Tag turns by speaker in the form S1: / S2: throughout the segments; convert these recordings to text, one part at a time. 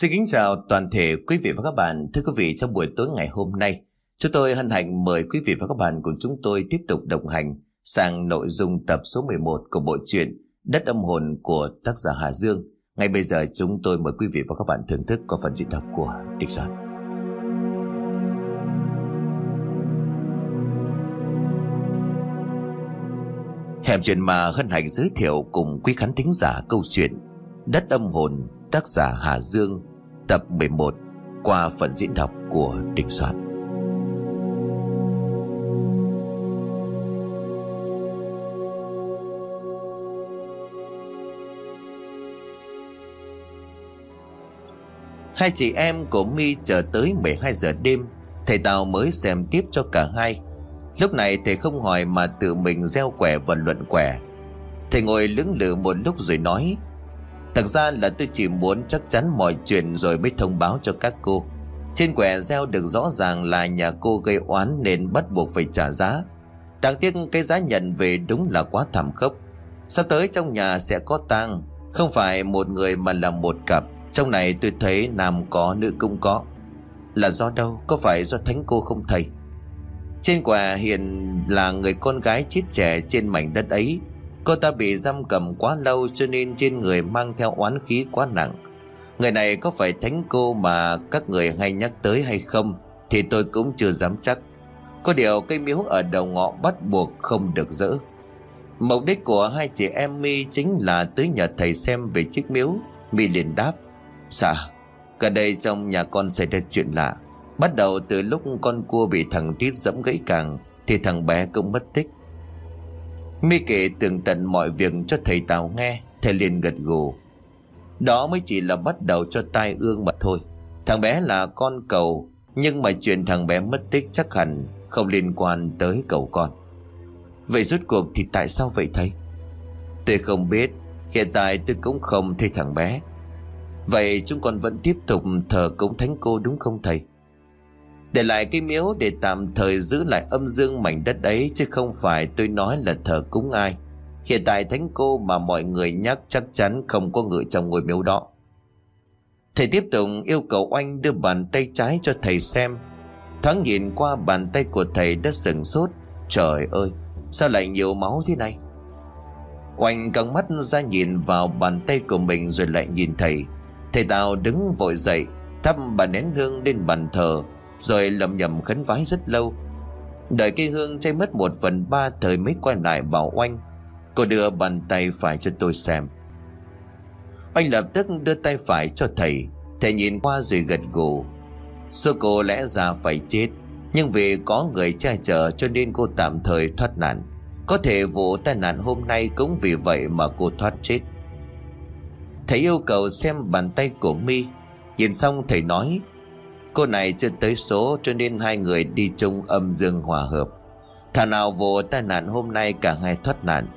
S1: Xin kính chào toàn thể quý vị và các bạn. Thưa quý vị, trong buổi tối ngày hôm nay, chúng tôi hân hạnh mời quý vị và các bạn cùng chúng tôi tiếp tục đồng hành sang nội dung tập số 11 của bộ truyện Đất âm hồn của tác giả Hà Dương. Ngay bây giờ chúng tôi mời quý vị và các bạn thưởng thức có phần diễn đọc của Địch Soạn. Hẻm chuyện mà hân hạnh giới thiệu cùng quý khán thính giả câu chuyện Đất âm hồn tác giả Hà Dương, tập 11 qua phần diễn đọc của Đình Soạn. Hai chị em của Mi chờ tới 12 giờ đêm, Thầy Tào mới xem tiếp cho cả hai Lúc này thầy không hỏi mà tự mình gieo quẻ và luận quẻ Thầy ngồi lưỡng lự một lúc rồi nói Thật ra là tôi chỉ muốn chắc chắn mọi chuyện rồi mới thông báo cho các cô. Trên quẻ gieo được rõ ràng là nhà cô gây oán nên bắt buộc phải trả giá. Đáng tiếc cái giá nhận về đúng là quá thảm khốc. Sắp tới trong nhà sẽ có tang, Không phải một người mà là một cặp. Trong này tôi thấy nam có, nữ cũng có. Là do đâu? Có phải do thánh cô không thầy? Trên quà hiện là người con gái chết trẻ trên mảnh đất ấy. Cô ta bị giam cầm quá lâu cho nên trên người mang theo oán khí quá nặng. Người này có phải thánh cô mà các người hay nhắc tới hay không Thì tôi cũng chưa dám chắc. Có điều cây miếu ở đầu ngõ bắt buộc không được dỡ. Mục đích của hai chị em mi chính là tới nhà thầy xem về chiếc miếu. Mi liền đáp Dạ Gần đây trong nhà con xảy ra chuyện lạ. Bắt đầu từ lúc con cua bị thằng Tít dẫm gãy càng Thì thằng bé cũng mất tích. Mi kể tường tận mọi việc cho thầy Tào nghe, Thầy liền gật gù. Đó mới chỉ là bắt đầu cho tai ương mà thôi. Thằng bé là con cầu Nhưng mà chuyện thằng bé mất tích chắc hẳn Không liên quan tới cầu con. Vậy rốt cuộc thì tại sao vậy thầy? Tôi không biết, Hiện tại tôi cũng không thấy thằng bé. Vậy chúng con vẫn tiếp tục thờ cúng thánh cô đúng không thầy? Để lại cái miếu để tạm thời giữ lại âm dương mảnh đất ấy, Chứ không phải tôi nói là thờ cúng ai. Hiện tại thánh cô mà mọi người nhắc chắc chắn không có người trong ngôi miếu đó. Thầy tiếp tục yêu cầu oanh đưa bàn tay trái cho thầy xem. Thoáng nhìn qua bàn tay của thầy đã sừng sốt. Trời ơi, Sao lại nhiều máu thế này? Oanh căng mắt ra nhìn vào bàn tay của mình rồi lại nhìn thầy. Thầy Tào đứng vội dậy, Thắp bà nén hương lên bàn thờ rồi lầm nhầm khấn vái rất lâu. Đợi cây hương cháy mất một phần ba Thời mới quay lại bảo oanh, Cô đưa bàn tay phải cho tôi xem. Oanh lập tức đưa tay phải cho thầy Thầy nhìn qua rồi gật gù. Sư cô lẽ ra phải chết, Nhưng vì có người che chở Cho nên cô tạm thời thoát nạn. Có thể vụ tai nạn hôm nay Cũng vì vậy mà cô thoát chết. Thầy yêu cầu xem bàn tay của mi Nhìn xong thầy nói Cô này chưa tới số cho nên hai người đi chung âm dương hòa hợp. Thà nào vụ tai nạn hôm nay cả hai thoát nạn.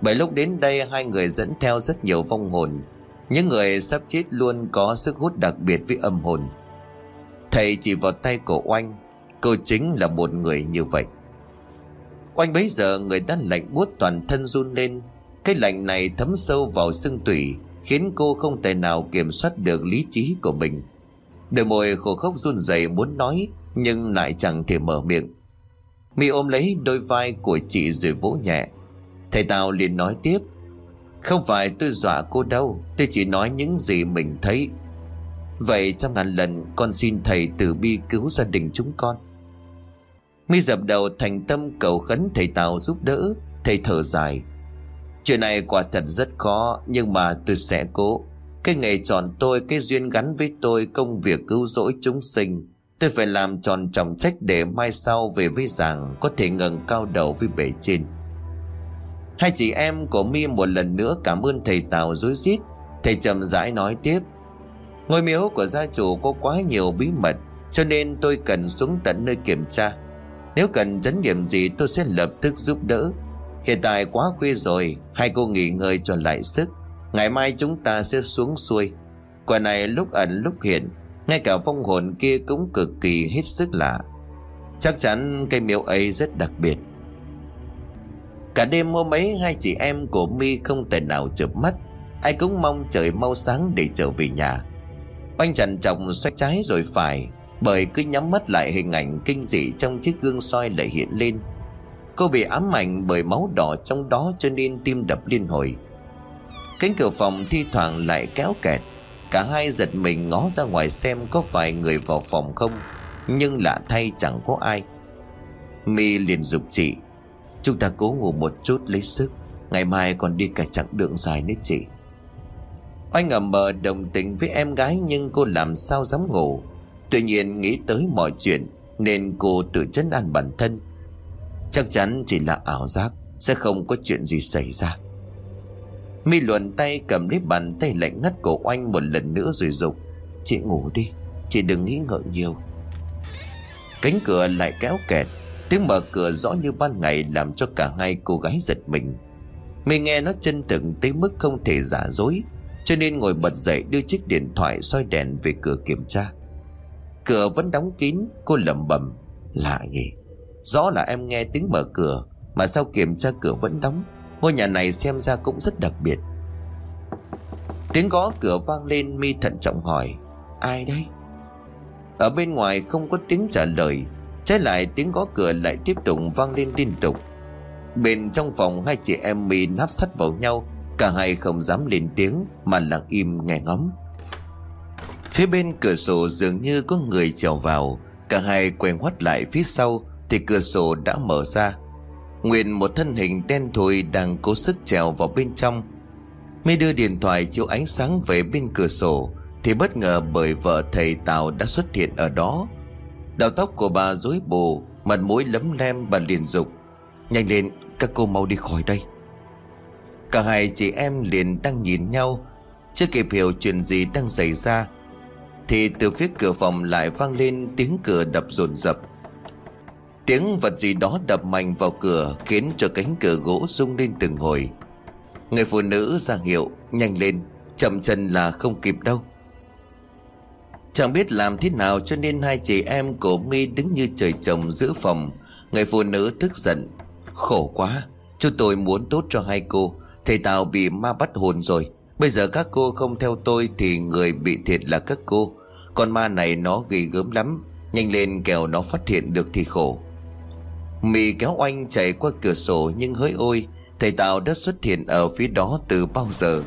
S1: Bởi lúc đến đây, hai người dẫn theo rất nhiều vong hồn. Những người sắp chết luôn có sức hút đặc biệt với âm hồn. Thầy chỉ vào tay của oanh. Cô chính là một người như vậy. Oanh bấy giờ người đã lạnh buốt toàn thân run lên. Cái lạnh này thấm sâu vào xương tủy, Khiến cô không thể nào kiểm soát được lý trí của mình. Đôi môi khổ khóc run rẩy muốn nói, Nhưng lại chẳng thể mở miệng. Mi ôm lấy đôi vai của chị rồi vỗ nhẹ. Thầy Tào liền nói tiếp, Không phải tôi dọa cô đâu, Tôi chỉ nói những gì mình thấy. Vậy trong ngàn lần Con xin thầy từ bi cứu gia đình chúng con. Mi dập đầu thành tâm cầu khấn thầy Tào giúp đỡ. Thầy thở dài, Chuyện này quả thật rất khó, Nhưng mà tôi sẽ cố cái nghề chọn tôi, Cái duyên gắn với tôi, Công việc cứu rỗi chúng sinh. Tôi phải làm tròn trọng trách để mai sau về với giảng Có thể ngẩng cao đầu với bể trên. Hai chị em của mi một lần nữa cảm ơn thầy Tào dối rít. Thầy trầm rãi nói tiếp, Ngôi miếu của gia chủ có quá nhiều bí mật, Cho nên tôi cần xuống tận nơi kiểm tra. Nếu cần chấn nghiệm gì, tôi sẽ lập tức giúp đỡ. Hiện tại quá khuya rồi, Hai cô nghỉ ngơi cho lại sức. Ngày mai chúng ta sẽ xuống xuôi. Quả này lúc ẩn lúc hiện, Ngay cả phong hồn kia cũng cực kỳ hết sức lạ. Chắc chắn cây miếu ấy rất đặc biệt. Cả đêm hôm ấy, hai chị em của mi không thể nào chợp mắt. Ai cũng mong trời mau sáng để trở về nhà. Oanh trần trọng xoay trái rồi phải, Bởi cứ nhắm mắt lại hình ảnh kinh dị Trong chiếc gương soi lại hiện lên. Cô bị ám ảnh bởi máu đỏ trong đó Cho nên tim đập liên hồi. Cánh cửa phòng thi thoảng lại kéo kẹt. Cả hai giật mình ngó ra ngoài xem Có phải người vào phòng không, Nhưng lạ thay chẳng có ai. Mi liền dục chị, Chúng ta cố ngủ một chút lấy sức, Ngày mai còn đi cả chặng đường dài nữa chị. Oanh ngầm mờ đồng tình với em gái Nhưng cô làm sao dám ngủ. Tuy nhiên nghĩ tới mọi chuyện Nên cô tự chấn an bản thân. Chắc chắn chỉ là ảo giác, Sẽ không có chuyện gì xảy ra. Mi luồn tay cầm lấy bàn tay lạnh ngắt cổ oanh một lần nữa rồi dục, Chị ngủ đi, Chị đừng nghĩ ngợi nhiều. Cánh cửa lại kéo kẹt, Tiếng mở cửa rõ như ban ngày Làm cho cả hai cô gái giật mình. Mi nghe nó chân thực tới mức không thể giả dối, Cho nên ngồi bật dậy đưa chiếc điện thoại soi đèn về cửa kiểm tra. Cửa vẫn đóng kín, Cô lẩm bẩm, Lạ nhỉ, Rõ là em nghe tiếng mở cửa, Mà sao kiểm tra cửa vẫn đóng? Ngôi nhà này xem ra cũng rất đặc biệt. Tiếng gõ cửa vang lên, mi thận trọng hỏi, Ai đây Ở bên ngoài không có tiếng trả lời, Trái lại tiếng gõ cửa lại tiếp tục vang lên liên tục. Bên trong phòng, hai chị em mi nắp sắt vào nhau, Cả hai không dám lên tiếng Mà lặng im nghe ngóng. Phía bên cửa sổ dường như có người trèo vào, Cả hai quay ngoắt lại phía sau Thì cửa sổ đã mở ra. Nguyên một thân hình đen thui đang cố sức trèo vào bên trong. Mới đưa điện thoại chiếu ánh sáng về bên cửa sổ, Thì bất ngờ bởi vợ thầy Tào đã xuất hiện ở đó. Đầu tóc của bà rối bù, Mặt mũi lấm lem bà liền dục. Nhanh lên, các cô mau đi khỏi đây. Cả hai chị em liền đang nhìn nhau, Chưa kịp hiểu chuyện gì đang xảy ra, Thì từ phía cửa phòng lại vang lên tiếng cửa đập dồn dập Tiếng vật gì đó đập mạnh vào cửa Khiến cho cánh cửa gỗ rung lên từng hồi. Người phụ nữ ra hiệu, Nhanh lên, Chậm chân là không kịp đâu. Chẳng biết làm thế nào cho nên hai chị em của mi đứng như trời trồng giữa phòng. Người phụ nữ tức giận, Khổ quá, Chúng tôi muốn tốt cho hai cô, Thầy Tào bị ma bắt hồn rồi. Bây giờ các cô không theo tôi Thì người bị thiệt là các cô. Con ma này nó ghê gớm lắm, Nhanh lên kẻo nó phát hiện được thì khổ. Mì kéo oanh chạy qua cửa sổ Nhưng hỡi ôi Thầy Tào đã xuất hiện ở phía đó từ bao giờ?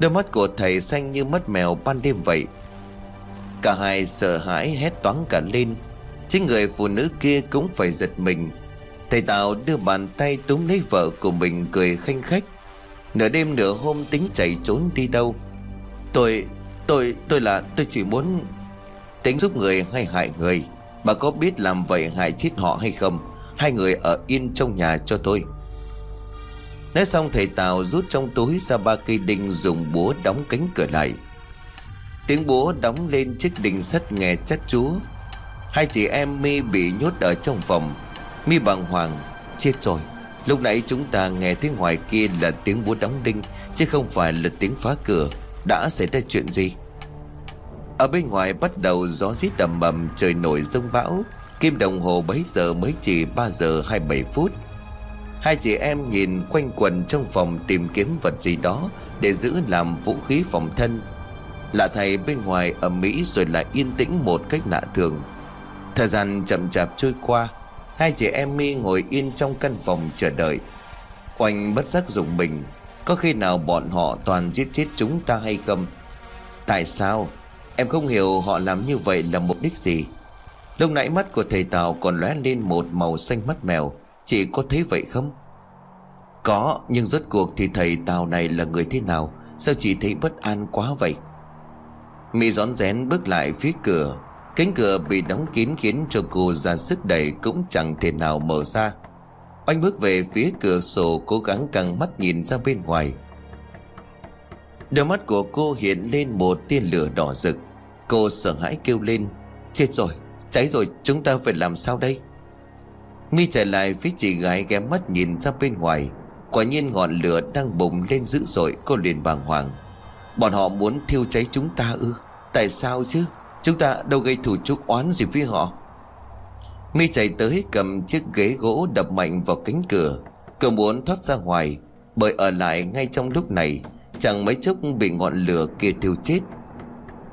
S1: Đôi mắt của thầy xanh như mắt mèo ban đêm vậy. Cả hai sợ hãi hét toáng cả lên. Chính người phụ nữ kia cũng phải giật mình. Thầy Tào đưa bàn tay túm lấy vợ của mình cười khanh khách. Nửa đêm nửa hôm tính chạy trốn đi đâu? Tôi, tôi, tôi là tôi chỉ muốn Tính giúp người hay hại người. Bà có biết làm vậy hại chết họ hay không? Hai người ở yên trong nhà cho tôi. Nói xong, thầy Tào rút trong túi ra ba cây đinh dùng búa đóng cánh cửa lại. Tiếng búa đóng lên chiếc đinh sắt nghe chắc chúa. Hai chị em mi bị nhốt ở trong phòng. Mi bàng hoàng, Chết rồi. Lúc nãy chúng ta nghe tiếng ngoài kia là tiếng búa đóng đinh, Chứ không phải là tiếng phá cửa. Đã xảy ra chuyện gì? Ở bên ngoài bắt đầu gió rít đầm bầm, Trời nổi rông bão. Kim đồng hồ bấy giờ mới chỉ 3 giờ 27 phút. Hai chị em nhìn quanh quần trong phòng tìm kiếm vật gì đó Để giữ làm vũ khí phòng thân. Lạ thầy bên ngoài ở Mỹ rồi lại yên tĩnh một cách lạ thường. Thời gian chậm chạp trôi qua, Hai chị em mi ngồi yên trong căn phòng chờ đợi. Oanh bất giác dùng mình, Có khi nào bọn họ toàn giết chết chúng ta hay không? Tại sao? Em không hiểu họ làm như vậy là mục đích gì. Lúc nãy mắt của thầy Tào còn lóe lên một màu xanh mắt mèo. Chị có thấy vậy không? Có Nhưng rốt cuộc thì thầy Tào này là người thế nào? Sao chị thấy bất an quá vậy? Mỹ rón rén bước lại phía cửa. Cánh cửa bị đóng kín khiến cho cô ra sức đẩy cũng chẳng thể nào mở ra. Anh bước về phía cửa sổ cố gắng căng mắt nhìn ra bên ngoài. Đôi mắt của cô hiện lên một tia lửa đỏ rực. Cô sợ hãi kêu lên Chết rồi, cháy rồi, chúng ta phải làm sao đây? Mi chạy lại phía chị gái ghé mắt nhìn ra bên ngoài. Quả nhiên ngọn lửa đang bùng lên dữ dội Cô liền bàng hoàng. Bọn họ muốn thiêu cháy chúng ta ư? Tại sao chứ? Chúng ta đâu gây thủ chuốc oán gì với họ? Mi chạy tới cầm chiếc ghế gỗ đập mạnh vào cánh cửa. Cậu muốn thoát ra ngoài Bởi ở lại ngay trong lúc này Chẳng mấy chốc bị ngọn lửa kia thiêu chết.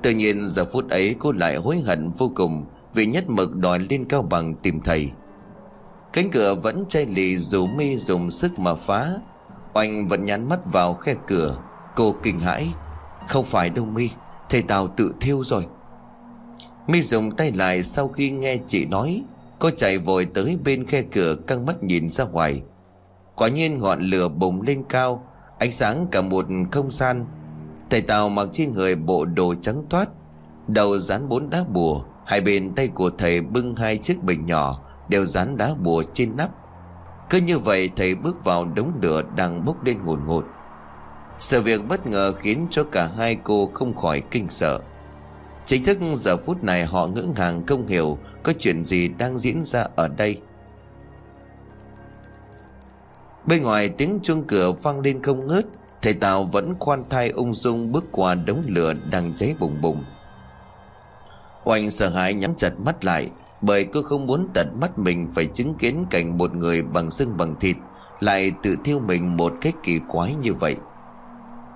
S1: Tự nhiên giờ phút ấy cô lại hối hận vô cùng. Vì nhất mực đòi lên cao bằng tìm thầy. Cánh cửa vẫn chai lì dù mi dùng sức mà phá. Oanh vẫn nhắn mắt vào khe cửa. Cô kinh hãi. Không phải đâu mi, Thầy Tào tự thiêu rồi. Mi dùng tay lại sau khi nghe chị nói. Cô chạy vội tới bên khe cửa căng mắt nhìn ra ngoài. Quả nhiên ngọn lửa bùng lên cao, Ánh sáng cả một không gian. Thầy Tào mặc trên người bộ đồ trắng toát, Đầu dán bốn đá bùa. Hai bên tay của thầy bưng hai chiếc bình nhỏ, Đều dán đá bùa trên nắp. Cứ như vậy, thầy bước vào đống lửa đang bốc lên ngùn ngụt Sự việc bất ngờ khiến cho cả hai cô không khỏi kinh sợ. Chính thức giờ phút này họ ngỡ ngàng không hiểu Có chuyện gì đang diễn ra ở đây. Bên ngoài tiếng chuông cửa vang lên không ngớt, Thầy Tào vẫn khoan thai ung dung bước qua đống lửa đang cháy bùng bùng. Oanh sợ hãi nhắm chặt mắt lại, Bởi cô không muốn tận mắt mình phải chứng kiến cảnh một người bằng xương bằng thịt Lại tự thiêu mình một cách kỳ quái như vậy.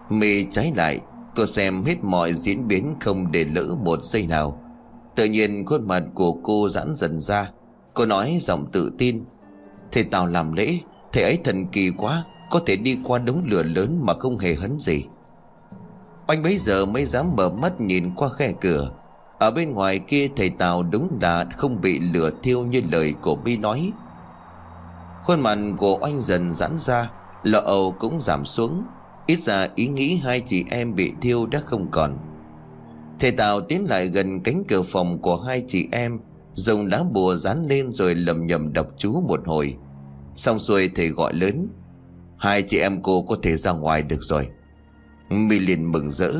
S1: Mì trái lại, Cô xem hết mọi diễn biến không để lỡ một giây nào. Tự nhiên khuôn mặt của cô giãn dần ra, Cô nói giọng tự tin. Thầy Tào làm lễ, Thầy ấy thần kỳ quá, Có thể đi qua đống lửa lớn mà không hề hấn gì. Anh bấy giờ mới dám mở mắt nhìn qua khe cửa ở bên ngoài kia thầy Tào đúng là không bị lửa thiêu như lời của mi nói. Khuôn mặt của anh dần giãn ra, Lọ ầu cũng giảm xuống. Ít ra ý nghĩ hai chị em bị thiêu đã không còn. Thầy Tào tiến lại gần cánh cửa phòng của hai chị em, Dùng đá bùa dán lên rồi lầm nhầm đọc chú một hồi. Xong xuôi thầy gọi lớn, Hai chị em cô có thể ra ngoài được rồi. Mi liền mừng rỡ,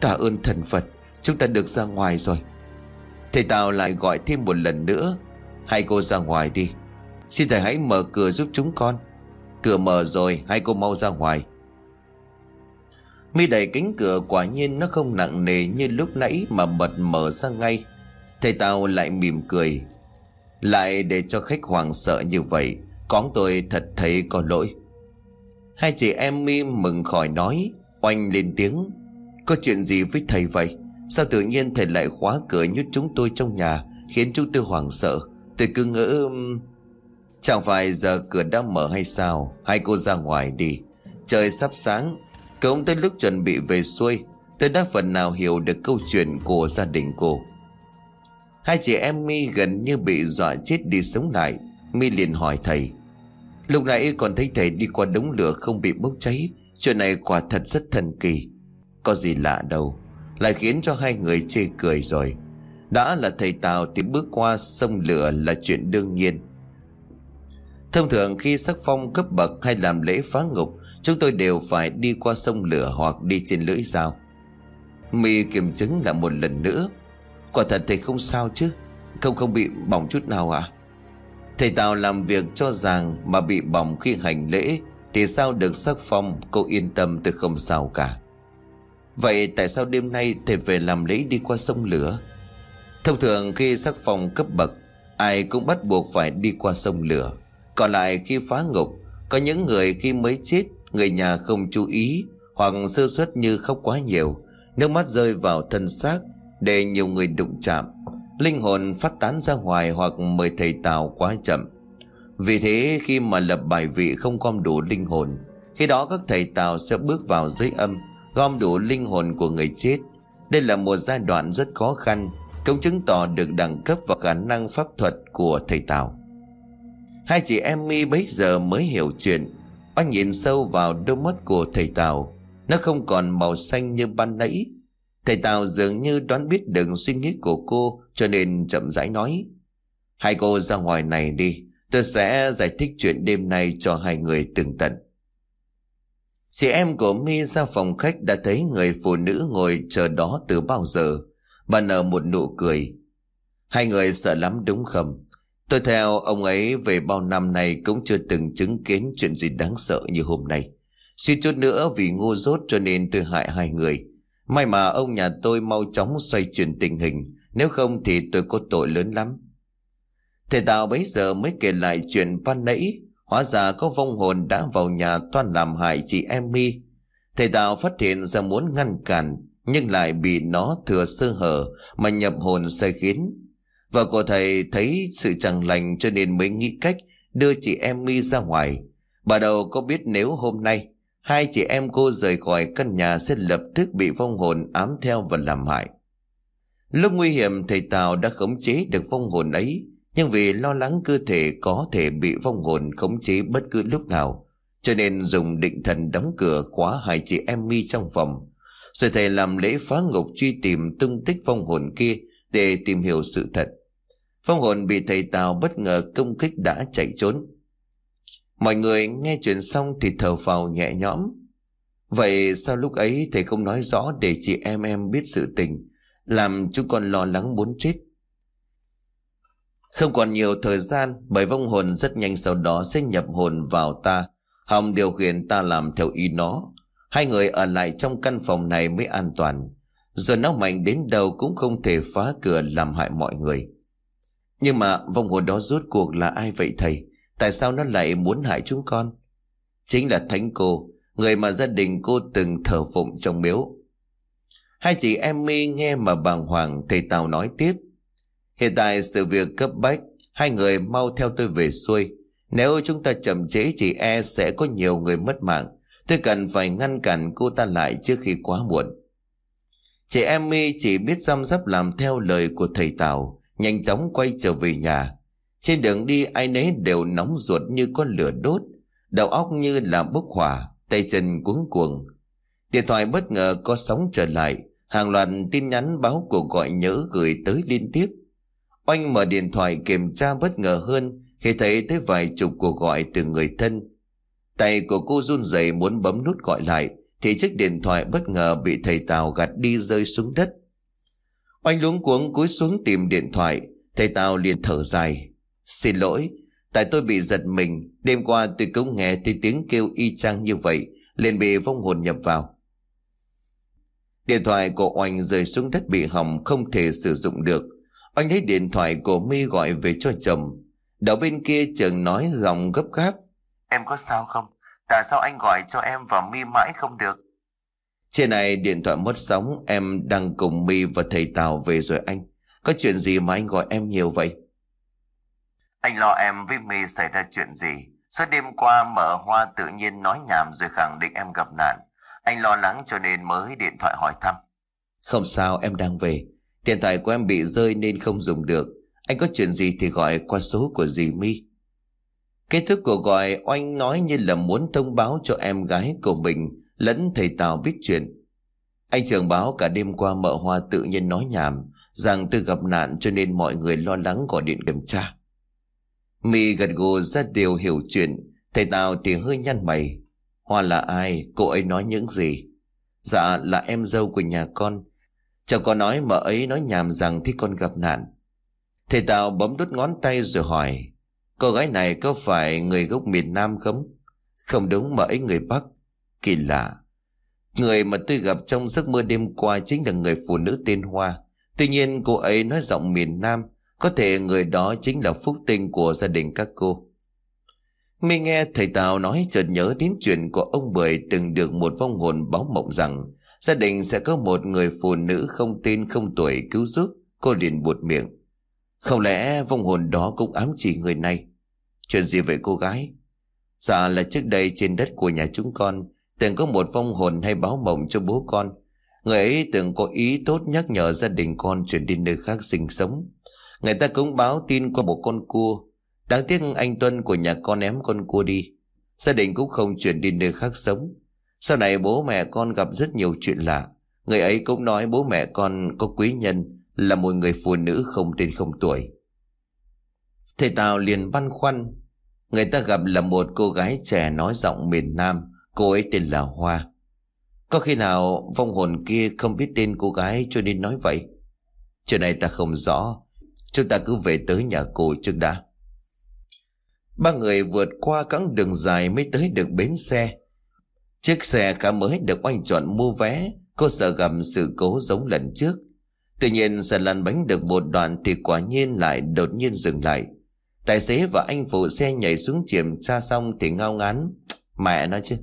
S1: Tạ ơn thần Phật. Chúng ta được ra ngoài rồi. Thầy Tào lại gọi thêm một lần nữa. Hai cô ra ngoài đi. Xin thầy hãy mở cửa giúp chúng con. Cửa mở rồi, hai cô mau ra ngoài. Mi đẩy cánh cửa quả nhiên nó không nặng nề như lúc nãy mà bật mở ra ngay. Thầy Tào lại mỉm cười. Lại để cho khách hoàng sợ như vậy Con tôi thật thấy có lỗi. Hai chị em mi mừng khỏi nói, Oanh lên tiếng. Có chuyện gì với thầy vậy? Sao tự nhiên thầy lại khóa cửa nhốt chúng tôi trong nhà, Khiến chúng tôi hoảng sợ? Tôi cứ ngỡ um, Chẳng phải giờ cửa đã mở hay sao? Hai cô ra ngoài đi. Trời sắp sáng Cũng tới lúc chuẩn bị về xuôi. Tôi đã phần nào hiểu được câu chuyện của gia đình cô. Hai chị em mi gần như bị dọa chết đi sống lại. Mi liền hỏi thầy. Lúc nãy còn thấy thầy đi qua đống lửa không bị bốc cháy. Chuyện này quả thật rất thần kỳ. Có gì lạ đâu. Lại khiến cho hai người chê cười rồi. Đã là thầy Tào thì bước qua sông lửa là chuyện đương nhiên. Thông thường khi sắc phong cấp bậc hay làm lễ phá ngục, Chúng tôi đều phải đi qua sông lửa hoặc đi trên lưỡi dao. Mi kiểm chứng là một lần nữa. Quả thật thầy không sao chứ? Không không bị bỏng chút nào à Thầy Tào làm việc cho rằng mà bị bỏng khi hành lễ Thì sao được sắc phong, Cô yên tâm, tôi không sao cả. Vậy tại sao đêm nay thầy về làm lễ đi qua sông lửa? Thông thường khi sắc phong cấp bậc, Ai cũng bắt buộc phải đi qua sông lửa. Còn lại khi phá ngục, Có những người khi mới chết, Người nhà không chú ý Hoặc sơ suất như khóc quá nhiều, Nước mắt rơi vào thân xác Để nhiều người đụng chạm. Linh hồn phát tán ra ngoài hoặc mời thầy Tào quá chậm. Vì thế khi mà lập bài vị không gom đủ linh hồn, Khi đó các thầy Tào sẽ bước vào dưới âm Gom đủ linh hồn của người chết. Đây là một giai đoạn rất khó khăn Cũng chứng tỏ được đẳng cấp và khả năng pháp thuật của thầy Tào. Hai chị em mi bấy giờ mới hiểu chuyện. Bác nhìn sâu vào đôi mắt của thầy Tào. Nó không còn màu xanh như ban nãy. Thầy Tào dường như đoán biết được suy nghĩ của cô, cho nên chậm rãi nói, Hai cô ra ngoài này đi, Tôi sẽ giải thích chuyện đêm nay cho hai người tường tận. Chị em của mi ra phòng khách đã thấy người phụ nữ ngồi chờ đó từ bao giờ. Bà nở một nụ cười. Hai người sợ lắm đúng không? Tôi theo ông ấy về bao năm nay cũng chưa từng chứng kiến chuyện gì đáng sợ như hôm nay. Suy chút nữa vì ngu dốt cho nên tôi hại hai người. May mà ông nhà tôi mau chóng xoay chuyển tình hình, Nếu không thì tôi có tội lớn lắm. Thầy Tào bấy giờ mới kể lại chuyện ban nãy. Hóa ra có vong hồn đã vào nhà toan làm hại chị em mi. Thầy Tào phát hiện ra muốn ngăn cản, Nhưng lại bị nó thừa sơ hở Mà nhập hồn sai khiến. Vợ của thầy thấy sự chẳng lành Cho nên mới nghĩ cách Đưa chị em mi ra ngoài. Bà đầu có biết nếu hôm nay Hai chị em cô rời khỏi căn nhà Sẽ lập tức bị vong hồn ám theo và làm hại. Lúc nguy hiểm, thầy Tào đã khống chế được vong hồn ấy. Nhưng vì lo lắng cơ thể có thể bị vong hồn khống chế bất cứ lúc nào, Cho nên dùng định thần đóng cửa khóa hai chị em mi trong phòng. Rồi thầy làm lễ phá ngục truy tìm tung tích vong hồn kia Để tìm hiểu sự thật. Vong hồn bị thầy Tào bất ngờ công kích đã chạy trốn. Mọi người nghe chuyện xong thì thở phào nhẹ nhõm. Vậy sao lúc ấy thầy không nói rõ để chị em em biết sự tình, làm chúng con lo lắng muốn chết? Không còn nhiều thời gian, Bởi vong hồn rất nhanh sau đó Sẽ nhập hồn vào ta. Hồng điều khiển ta làm theo ý nó. Hai người ở lại trong căn phòng này mới an toàn. Giờ nó mạnh đến đâu Cũng không thể phá cửa làm hại mọi người. Nhưng mà vong hồn đó rốt cuộc là ai vậy thầy? Tại sao nó lại muốn hại chúng con? Chính là thánh cô, Người mà gia đình cô từng thờ phụng trong miếu. Hai chị em mi nghe mà bàng hoàng, thầy Tào nói tiếp. Hiện tại sự việc cấp bách, hai người mau theo tôi về xuôi. Nếu chúng ta chậm chế chị e sẽ có nhiều người mất mạng. Tôi cần phải ngăn cản cô ta lại trước khi quá muộn. Chị em mi chỉ biết giam sắp làm theo lời của thầy Tào, nhanh chóng quay trở về nhà. Trên đường đi ai nấy đều nóng ruột như con lửa đốt, đầu óc như là bốc hỏa, tay chân cuống cuồng. Điện thoại bất ngờ có sóng trở lại, hàng loạt tin nhắn báo cuộc gọi nhớ gửi tới liên tiếp. Oanh mở điện thoại kiểm tra bất ngờ hơn khi thấy tới vài chục cuộc gọi từ người thân. Tay của cô run rẩy muốn bấm nút gọi lại, thì chiếc điện thoại bất ngờ bị thầy Tào gạt đi rơi xuống đất. Oanh luống cuống cúi xuống tìm điện thoại, thầy Tào liền thở dài. Xin lỗi, tại tôi bị giật mình, đêm qua tôi cũng nghe thấy tiếng kêu y chang như vậy, liền bị vong hồn nhập vào. Điện thoại của Oanh rơi xuống đất bị hỏng không thể sử dụng được. Oanh thấy điện thoại của My gọi về cho chồng. Đầu bên kia trường nói giọng gấp gáp. Em có sao không? Tại sao anh gọi cho em và My mãi không được? Trên này điện thoại mất sóng em đang cùng My và thầy Tào về rồi anh. Có chuyện gì mà anh gọi em nhiều vậy? Anh lo em với My xảy ra chuyện gì? Suốt đêm qua mở hoa tự nhiên nói nhảm rồi khẳng định em gặp nạn. Anh lo lắng cho nên mới điện thoại hỏi thăm. Không sao em đang về. Điện thoại của em bị rơi nên không dùng được. Anh có chuyện gì thì gọi qua số của dì My. Kết thúc cuộc gọi oanh nói như là muốn thông báo cho em gái của mình lẫn thầy Tào biết chuyện. Anh trường báo cả đêm qua mợ hoa tự nhiên nói nhảm rằng tôi gặp nạn cho nên mọi người lo lắng gọi điện kiểm tra. My gật gù ra đều hiểu chuyện, thầy Tào thì hơi nhăn mày. Hoa là ai? Cô ấy nói những gì? Dạ là em dâu của nhà con. Chẳng có nói mà ấy nói nhảm rằng khi con gặp nạn. Thầy Tào bấm đốt ngón tay rồi hỏi. Cô gái này có phải người gốc miền Nam không? Không đúng mà ấy người Bắc. Kỳ lạ. Người mà tôi gặp trong giấc mơ đêm qua chính là người phụ nữ tên Hoa. Tuy nhiên cô ấy nói giọng miền Nam. Có thể người đó chính là phúc tinh của gia đình các cô. Mi nghe thầy Tào nói chợt nhớ đến chuyện của ông Bưởi từng được một vong hồn báo mộng rằng gia đình sẽ có một người phụ nữ không tên không tuổi cứu giúp. Cô liền buột miệng. Không lẽ vong hồn đó cũng ám chỉ người này? Chuyện gì vậy cô gái? Dạ là trước đây trên đất của nhà chúng con, từng có một vong hồn hay báo mộng cho bố con. Người ấy từng có ý tốt nhắc nhở gia đình con chuyển đi nơi khác sinh sống. Người ta cũng báo tin qua một con cua Đáng tiếc anh Tuân của nhà con ném con cua đi Gia đình cũng không chuyển đi nơi khác sống sau này bố mẹ con gặp rất nhiều chuyện lạ. Người ấy cũng nói bố mẹ con có quý nhân Là một người phụ nữ không tên không tuổi. Thầy Tào liền băn khoăn. Người ta gặp là một cô gái trẻ nói giọng miền Nam, Cô ấy tên là Hoa. Có khi nào vong hồn kia không biết tên cô gái cho nên nói vậy? Chuyện này ta không rõ. Chúng ta cứ về tới nhà cô trước đã. Ba người vượt qua cắn đường dài mới tới được bến xe. Chiếc xe cả mới được oanh chọn mua vé, cô sợ gặp sự cố giống lần trước. Tuy nhiên xe lăn bánh được một đoạn thì quả nhiên lại đột nhiên dừng lại. Tài xế và anh phụ xe nhảy xuống chiềm tra xong thì ngao ngán. Mẹ nó chứ.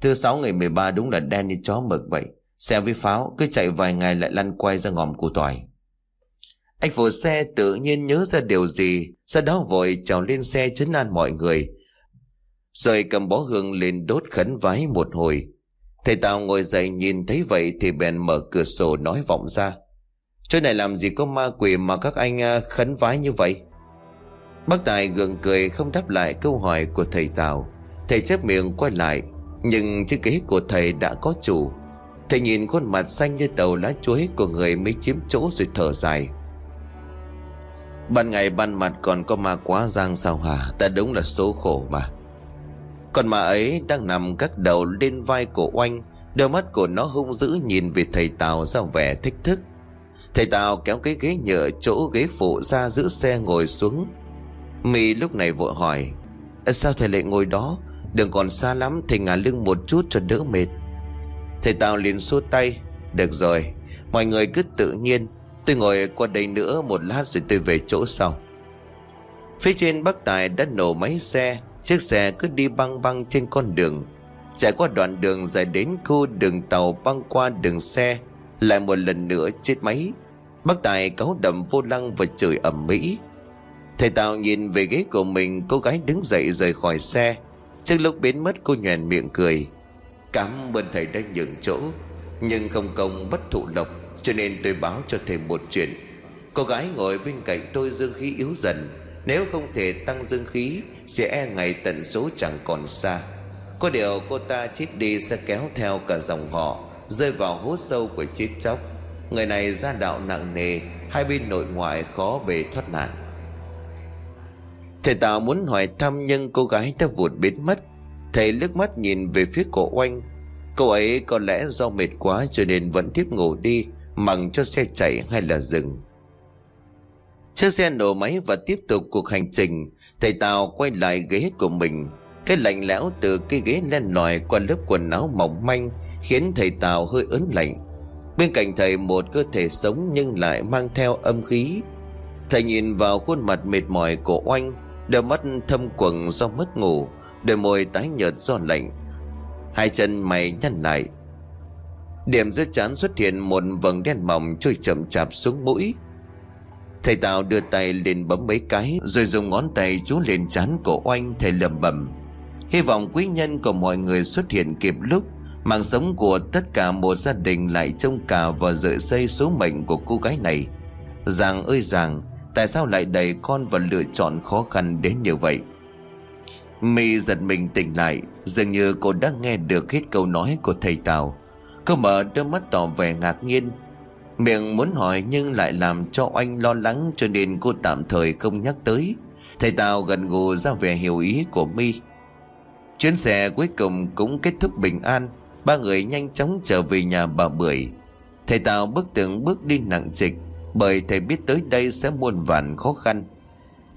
S1: Thứ sáu ngày 13 đúng là đen như chó mực vậy. Xe với pháo cứ chạy vài ngày lại lăn quay ra ngòm củ tỏi Anh phụ xe tự nhiên nhớ ra điều gì Sau đó vội trèo lên xe chấn an mọi người rồi cầm bó hương lên đốt khấn vái một hồi. Thầy Tào ngồi dậy nhìn thấy vậy Thì bèn mở cửa sổ nói vọng ra. Chỗ này làm gì có ma quỷ mà các anh à, khấn vái như vậy? Bác Tài gượng cười không đáp lại câu hỏi của thầy Tào. Thầy chép miệng quay lại, Nhưng chiếc ghế của thầy đã có chủ. Thầy nhìn khuôn mặt xanh như tàu lá chuối của người mới chiếm chỗ rồi thở dài. Ban ngày ban mặt còn có ma quá giang sao hả? Ta đúng là số khổ mà. Còn mà ấy đang nằm các đầu lên vai của oanh. Đôi mắt của nó hung dữ nhìn về thầy Tào ra vẻ thách thức. Thầy Tào kéo cái ghế nhựa chỗ ghế phụ ra giữ xe ngồi xuống. Mì lúc này vội hỏi Sao thầy lại ngồi đó? Đừng còn xa lắm, Thầy ngả lưng một chút cho đỡ mệt. Thầy Tào liền xua tay, Được rồi, Mọi người cứ tự nhiên. Tôi ngồi qua đây nữa một lát rồi tôi về chỗ sau. Phía trên Bắc Tài đã nổ máy xe. Chiếc xe cứ đi băng băng trên con đường. Chạy qua đoạn đường dài đến khu đường tàu băng qua đường xe, Lại một lần nữa chết máy. Bác Tài cáu đầm vô lăng và chửi ẩm mỹ. Thầy Tào nhìn về ghế của mình, Cô gái đứng dậy rời khỏi xe. Trước lúc biến mất, cô nhoèn miệng cười. Cảm ơn thầy đã nhường chỗ, Nhưng không công bất thụ lộc, Cho nên tôi báo cho thầy một chuyện. Cô gái ngồi bên cạnh tôi dương khí yếu dần. Nếu không thể tăng dương khí, Sẽ e ngày tận số chẳng còn xa. Có điều cô ta chết đi sẽ kéo theo cả dòng họ, Rơi vào hố sâu của chết chóc. Người này ra đạo nặng nề, Hai bên nội ngoại khó bề thoát nạn. Thầy Tào muốn hỏi thăm nhưng cô gái đã vụt biến mất. Thầy lướt mắt nhìn về phía cổ oanh. Cô ấy có lẽ do mệt quá cho nên vẫn tiếp ngủ đi Mặc cho xe chạy hay là dừng. Chiếc xe nổ máy và tiếp tục cuộc hành trình. Thầy Tào quay lại ghế của mình. Cái lạnh lẽo từ cái ghế len lỏi qua lớp quần áo mỏng manh Khiến thầy Tào hơi ớn lạnh. Bên cạnh thầy, một cơ thể sống nhưng lại mang theo âm khí. Thầy nhìn vào khuôn mặt mệt mỏi của oanh, Đôi mắt thâm quầng do mất ngủ, Đôi môi tái nhợt do lạnh. Hai chân mày nhăn lại. Điểm giữa chán xuất hiện một vầng đen mỏng trôi chậm chạp xuống mũi. Thầy Tào đưa tay lên bấm mấy cái, Rồi dùng ngón tay chú lên chán cổ oanh, thầy lầm bầm Hy vọng quý nhân của mọi người xuất hiện kịp lúc, Mạng sống của tất cả một gia đình lại trông cả vào dự xây số mệnh của cô gái này. Giàng ơi Giàng Tại sao lại đẩy con vào lựa chọn khó khăn đến như vậy? Mi giật mình tỉnh lại, Dường như cô đã nghe được hết câu nói của thầy Tào. Cô mở đôi mắt tỏ vẻ ngạc nhiên Miệng muốn hỏi nhưng lại làm cho anh lo lắng Cho nên cô tạm thời không nhắc tới. Thầy Tào gần gù ra vẻ hiểu ý của mi Chuyến xe cuối cùng cũng kết thúc bình an. Ba người nhanh chóng trở về nhà bà Bưởi. Thầy Tào bước từng bước đi nặng trịch Bởi thầy biết tới đây sẽ muôn vàn khó khăn.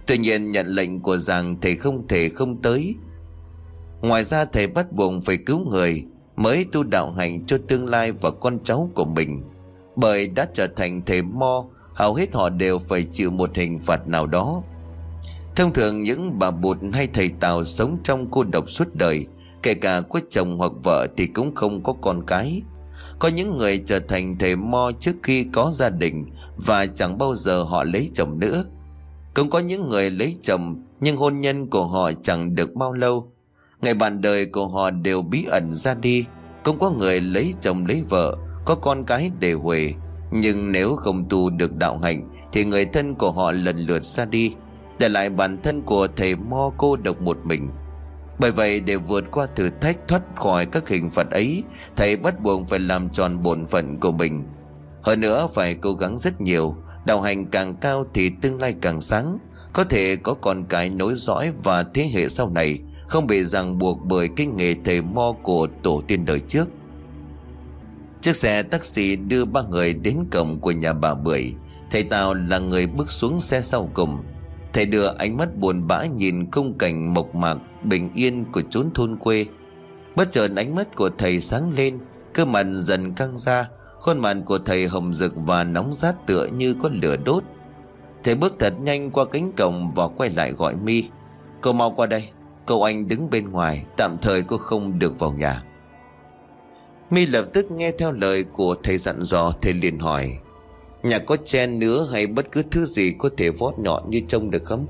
S1: Tuy nhiên nhận lệnh của rằng thầy không thể không tới. Ngoài ra thầy bắt buộc phải cứu người Mới tu đạo hành cho tương lai và con cháu của mình. Bởi đã trở thành thể mo, Hầu hết họ đều phải chịu một hình phạt nào đó. Thông thường những bà bụt hay thầy tào sống trong cô độc suốt đời, Kể cả có chồng hoặc vợ thì cũng không có con cái. Có những người trở thành thầy mo trước khi có gia đình Và chẳng bao giờ họ lấy chồng nữa. Cũng có những người lấy chồng, Nhưng hôn nhân của họ chẳng được bao lâu. Ngày bạn đời của họ đều bí ẩn ra đi. Cũng có người lấy chồng lấy vợ có con cái để huề. Nhưng nếu không tu được đạo hạnh, Thì người thân của họ lần lượt xa đi, Để lại bản thân của thầy Mo cô độc một mình. Bởi vậy, để vượt qua thử thách thoát khỏi các hình phạt ấy, Thầy bắt buộc phải làm tròn bổn phận của mình. Hơn nữa, phải cố gắng rất nhiều, Đạo hành càng cao thì tương lai càng sáng. Có thể có con cái nối dõi và thế hệ sau này, Không bị ràng buộc bởi cái nghề thầy mo của tổ tiên đời trước. Chiếc xe taxi đưa ba người đến cổng của nhà bà Bưởi. Thầy Tào là người bước xuống xe sau cùng. Thầy đưa ánh mắt buồn bã nhìn khung cảnh mộc mạc, bình yên của chốn thôn quê. Bất chợt ánh mắt của thầy sáng lên, Cơ mặt dần căng ra, Khuôn mặt của thầy hồng rực và nóng rát tựa như có lửa đốt. Thầy bước thật nhanh qua cánh cổng và quay lại gọi mi. Cô mau qua đây, Cậu anh đứng bên ngoài, Tạm thời cô không được vào nhà mi lập tức nghe theo lời của thầy dặn dò, Thầy liền hỏi, Nhà có chen nữa hay bất cứ thứ gì Có thể vót nhọn như trông được không?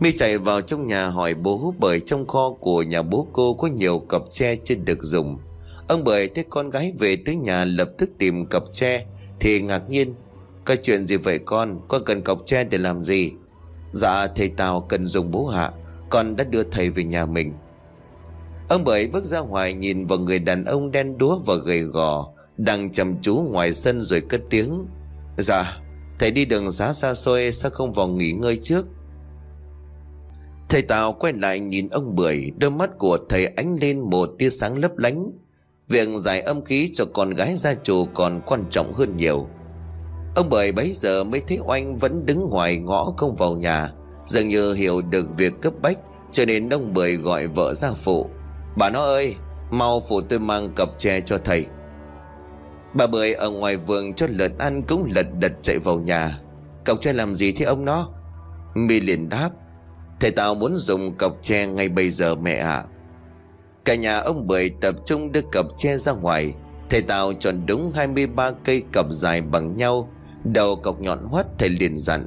S1: Mi chạy vào trong nhà hỏi bố, Bởi trong kho của nhà bố cô Có nhiều cặp tre chưa được dùng. Ông bởi thấy con gái về tới nhà Lập tức tìm cặp tre, Thì ngạc nhiên cái chuyện gì vậy con? Con cần cọc tre để làm gì? Dạ thầy Tào cần dùng bố hạ, Con đã đưa thầy về nhà mình. Ông Bảy bước ra ngoài nhìn vào người đàn ông đen đúa và gầy gò, Đang chăm chú ngoài sân rồi cất tiếng. Dạ Thầy đi đường xá xa xôi, Sao không vào nghỉ ngơi trước? Thầy Tào quay lại nhìn ông Bưởi Đôi mắt của thầy ánh lên một tia sáng lấp lánh. Việc giải âm khí cho con gái gia chủ còn quan trọng hơn nhiều. Ông Bưởi bấy giờ mới thấy oanh vẫn đứng ngoài ngõ không vào nhà, Dường như hiểu được việc cấp bách, Cho nên ông Bưởi gọi vợ ra phụ. Bà nó ơi, Mau phụ tôi mang cặp tre cho thầy. Bà Bưởi ở ngoài vườn cho lợn ăn Cũng lật đật chạy vào nhà. Cọc tre làm gì thế ông nó? Mi liền đáp, Thầy Tao muốn dùng cọc tre ngay bây giờ mẹ ạ. Cả nhà ông Bưởi tập trung đưa cặp tre ra ngoài. Thầy Tao chọn đúng 23 cây cặp dài bằng nhau. Đầu cọc nhọn hoắt, thầy liền dặn,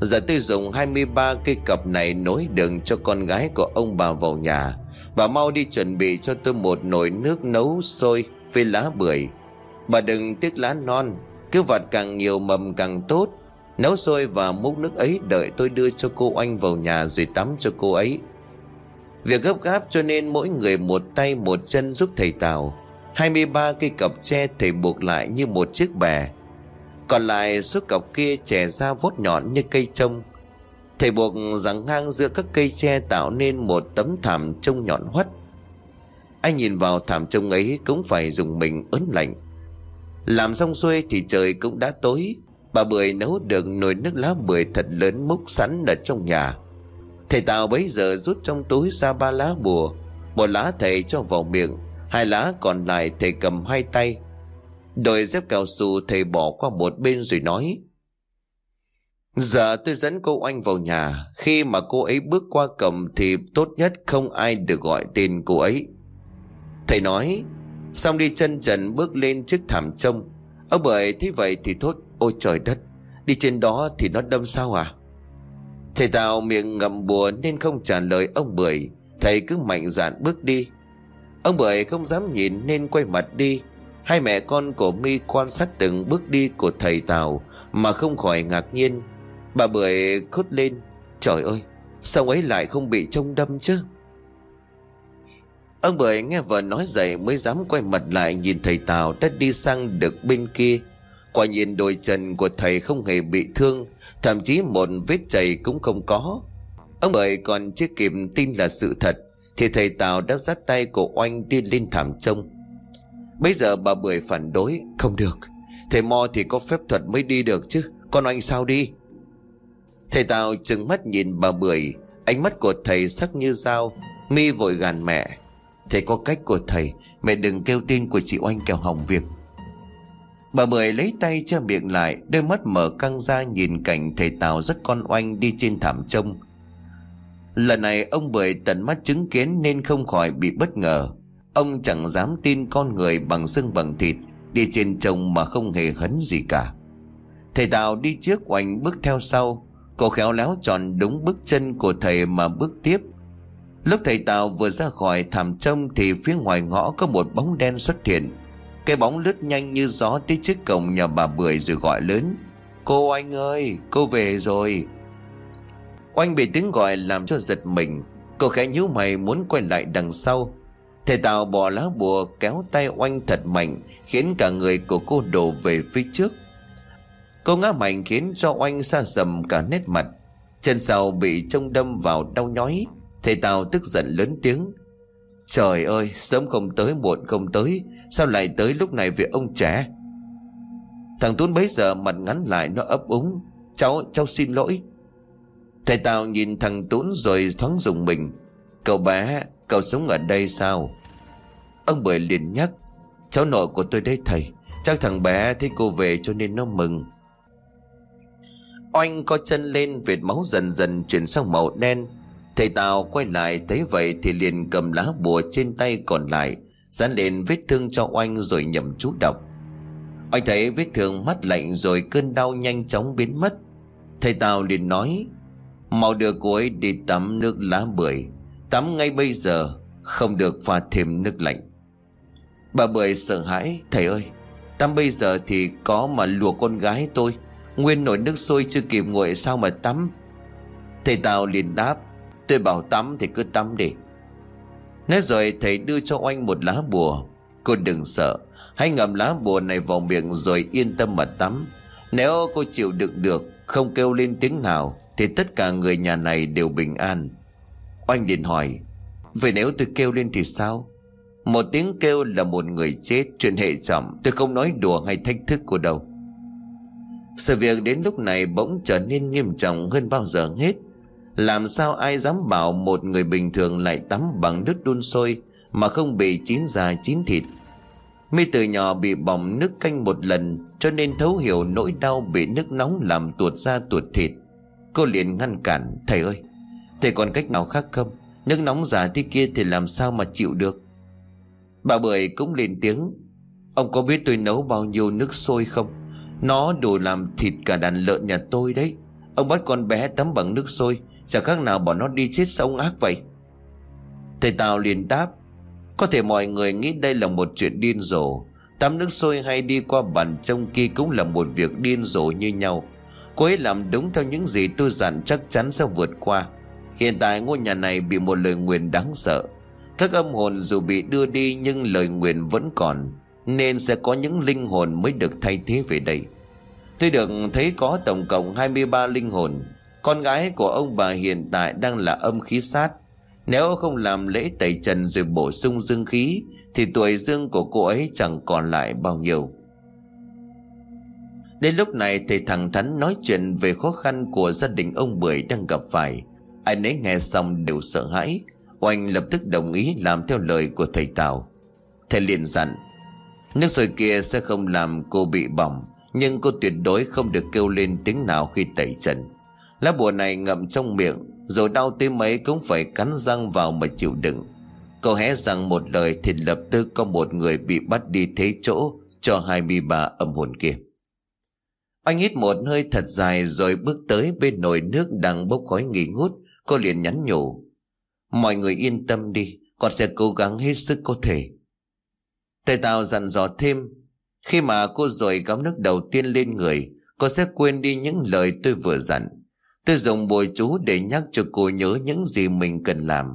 S1: Giờ tôi dùng 23 cây cặp này nối đường cho con gái của ông bà vào nhà. Bà mau đi chuẩn bị cho tôi một nồi nước nấu sôi với lá bưởi. Bà đừng tiếc lá non, Cứ vặt càng nhiều mầm càng tốt. Nấu sôi và múc nước ấy đợi tôi đưa cho cô anh vào nhà rồi tắm cho cô ấy. Việc gấp gáp cho nên mỗi người một tay một chân giúp thầy Tào. 23 cây cọc tre thầy buộc lại như một chiếc bè. Còn lại số cọc kia trẻ ra vốt nhọn như cây trông. Thầy buộc rằng ngang giữa các cây tre tạo nên một tấm thảm trông nhọn hoắt. Anh nhìn vào thảm trông ấy cũng phải dùng mình ớn lạnh. Làm xong xuôi thì trời cũng đã tối. Bà Bưởi nấu được nồi nước lá bưởi thật lớn múc sẵn ở trong nhà. Thầy Tào bấy giờ rút trong túi ra ba lá bùa, Một lá thầy cho vào miệng, Hai lá còn lại thầy cầm hai tay. Đôi dép cao su thầy bỏ qua một bên rồi nói Giờ tôi dẫn cô anh vào nhà. Khi mà cô ấy bước qua cầm Thì tốt nhất không ai được gọi tên cô ấy. Thầy nói, Xong đi chân trần bước lên chiếc thảm trông. Ông bởi thế vậy thì thốt, Ôi trời đất, Đi trên đó thì nó đâm sao à? Thầy Tào miệng ngậm bùa nên không trả lời ông Bưởi. Thầy cứ mạnh dạn bước đi. Ông Bưởi không dám nhìn nên quay mặt đi. Hai mẹ con của mi quan sát từng bước đi của thầy Tào Mà không khỏi ngạc nhiên. Bà Bưởi khốt lên. Trời ơi, Sao ấy lại không bị trông đâm chứ? Ông Bưởi nghe vợ nói vậy mới dám quay mặt lại nhìn thầy Tào đã đi sang được bên kia. Quả nhìn đôi chân của thầy không hề bị thương, Thậm chí một vết chảy cũng không có. Ông Bưởi còn chưa kịp tin là sự thật, Thì thầy Tào đã dắt tay của oanh đi lên thảm trông. Bây giờ bà Bưởi phản đối, Không được, Thầy Mo thì có phép thuật mới đi được chứ, con anh sao đi? Thầy Tào trừng mắt nhìn bà Bưởi, Ánh mắt của thầy sắc như dao, Mi vội gàn mẹ. Thầy có cách của thầy, Mẹ đừng kêu tin của chị Oanh kẻo hỏng việc. Bà Bưởi lấy tay che miệng lại, Đôi mắt mở căng ra nhìn cảnh thầy Tào rất con oanh đi trên thảm trông. Lần này ông Bưởi tận mắt chứng kiến nên không khỏi bị bất ngờ. Ông chẳng dám tin con người bằng xương bằng thịt, Đi trên trông mà không hề hấn gì cả. Thầy Tào đi trước oanh bước theo sau Cô khéo léo chọn đúng bước chân của thầy mà bước tiếp. Lúc thầy Tào vừa ra khỏi thảm trông Thì phía ngoài ngõ có một bóng đen xuất hiện. Cái bóng lướt nhanh như gió tới trước cổng nhà bà Bưởi rồi gọi lớn. Cô anh ơi, cô về rồi. Oanh bị tiếng gọi làm cho giật mình. Cô khẽ nhíu mày muốn quay lại đằng sau. Thầy Tào bỏ lá bùa kéo tay oanh thật mạnh, Khiến cả người của cô đổ về phía trước. Cô ngã mạnh khiến cho oanh xa sầm cả nét mặt. Chân sau bị trông đâm vào đau nhói Thầy Tào tức giận lớn tiếng. Trời ơi sớm không tới muộn không tới Sao lại tới lúc này về ông trẻ? Thằng Tuấn bấy giờ mặt ngắn lại nó ấp úng. Cháu, cháu xin lỗi. Thầy Tào nhìn thằng Tuấn rồi thoáng dùng mình. Cậu bé, cậu sống ở đây sao? Ông Bưởi liền nhắc. Cháu nội của tôi đây thầy. Chắc thằng bé thấy cô về cho nên nó mừng. Oanh co chân lên, Vệt máu dần dần chuyển sang màu đen. Thầy Tào quay lại, thấy vậy thì liền cầm lá bùa trên tay còn lại, Dán lên vết thương cho oanh rồi nhầm chú đọc. Oanh thấy vết thương mắt lạnh rồi cơn đau nhanh chóng biến mất. Thầy Tào liền nói, Mau đưa cô ấy đi tắm nước lá bưởi. Tắm ngay bây giờ, Không được pha thêm nước lạnh. Bà bưởi sợ hãi, Thầy ơi, Tắm bây giờ thì có mà lùa con gái tôi. Nguyên nổi nước sôi chưa kịp nguội sao mà tắm? Thầy Tào liền đáp, Tôi bảo tắm thì cứ tắm đi. Nói rồi thầy đưa cho oanh một lá bùa. Cô đừng sợ, Hãy ngậm lá bùa này vào miệng rồi yên tâm mà tắm. Nếu cô chịu đựng được, Không kêu lên tiếng nào, Thì tất cả người nhà này đều bình an. Oanh liền hỏi, Vậy nếu tôi kêu lên thì sao? Một tiếng kêu là một người chết, Chuyện hệ trọng, Tôi không nói đùa hay thách thức của đâu. Sự việc đến lúc này bỗng trở nên nghiêm trọng hơn bao giờ hết. Làm sao ai dám bảo một người bình thường lại tắm bằng nước đun sôi Mà không bị chín da chín thịt? Mi từ nhỏ bị bỏng nước canh một lần, Cho nên thấu hiểu nỗi đau bị nước nóng làm tuột da tuột thịt. Cô liền ngăn cản, Thầy ơi, Thầy còn cách nào khác không? Nước nóng giả thế kia thì làm sao mà chịu được? Bà Bưởi cũng lên tiếng, Ông có biết tôi nấu bao nhiêu nước sôi không? Nó đủ làm thịt cả đàn lợn nhà tôi đấy. Ông bắt con bé tắm bằng nước sôi. Chẳng khác nào bỏ nó đi chết sống ác vậy. Thầy Tào liền đáp, Có thể mọi người nghĩ đây là một chuyện điên rồ. Tắm nước sôi hay đi qua bàn trông kia cũng là một việc điên rồ như nhau. Cô ấy làm đúng theo những gì tôi dặn chắc chắn sẽ vượt qua. Hiện tại ngôi nhà này bị một lời nguyền đáng sợ. Các âm hồn dù bị đưa đi nhưng lời nguyền vẫn còn. Nên sẽ có những linh hồn mới được thay thế về đây. Tôi được thấy có tổng cộng 23 linh hồn. Con gái của ông bà hiện tại đang là âm khí sát. Nếu không làm lễ tẩy trần rồi bổ sung dương khí, Thì tuổi dương của cô ấy chẳng còn lại bao nhiêu. Đến lúc này thầy thẳng thắn nói chuyện về khó khăn của gia đình ông Bưởi đang gặp phải. Ai nấy nghe xong đều sợ hãi. Oanh lập tức đồng ý làm theo lời của thầy Tào. Thầy liền dặn Nước sôi kia sẽ không làm cô bị bỏng Nhưng cô tuyệt đối không được kêu lên tiếng nào khi tẩy trần Lá bùa này ngậm trong miệng Rồi đau tới mấy cũng phải cắn răng vào mà chịu đựng Cậu hé rằng một lời thì lập tức có một người bị bắt đi thế chỗ cho 23 âm hồn kia. Anh hít một hơi thật dài rồi bước tới bên nồi nước đang bốc khói nghỉ ngút. Cô liền nhắn nhủ. Mọi người yên tâm đi, con sẽ cố gắng hết sức có thể. Thầy Tào dặn dò thêm. Khi mà cô rồi gắm nước đầu tiên lên người, cô sẽ quên đi những lời tôi vừa dặn. Tôi dùng bồi chú để nhắc cho cô nhớ những gì mình cần làm.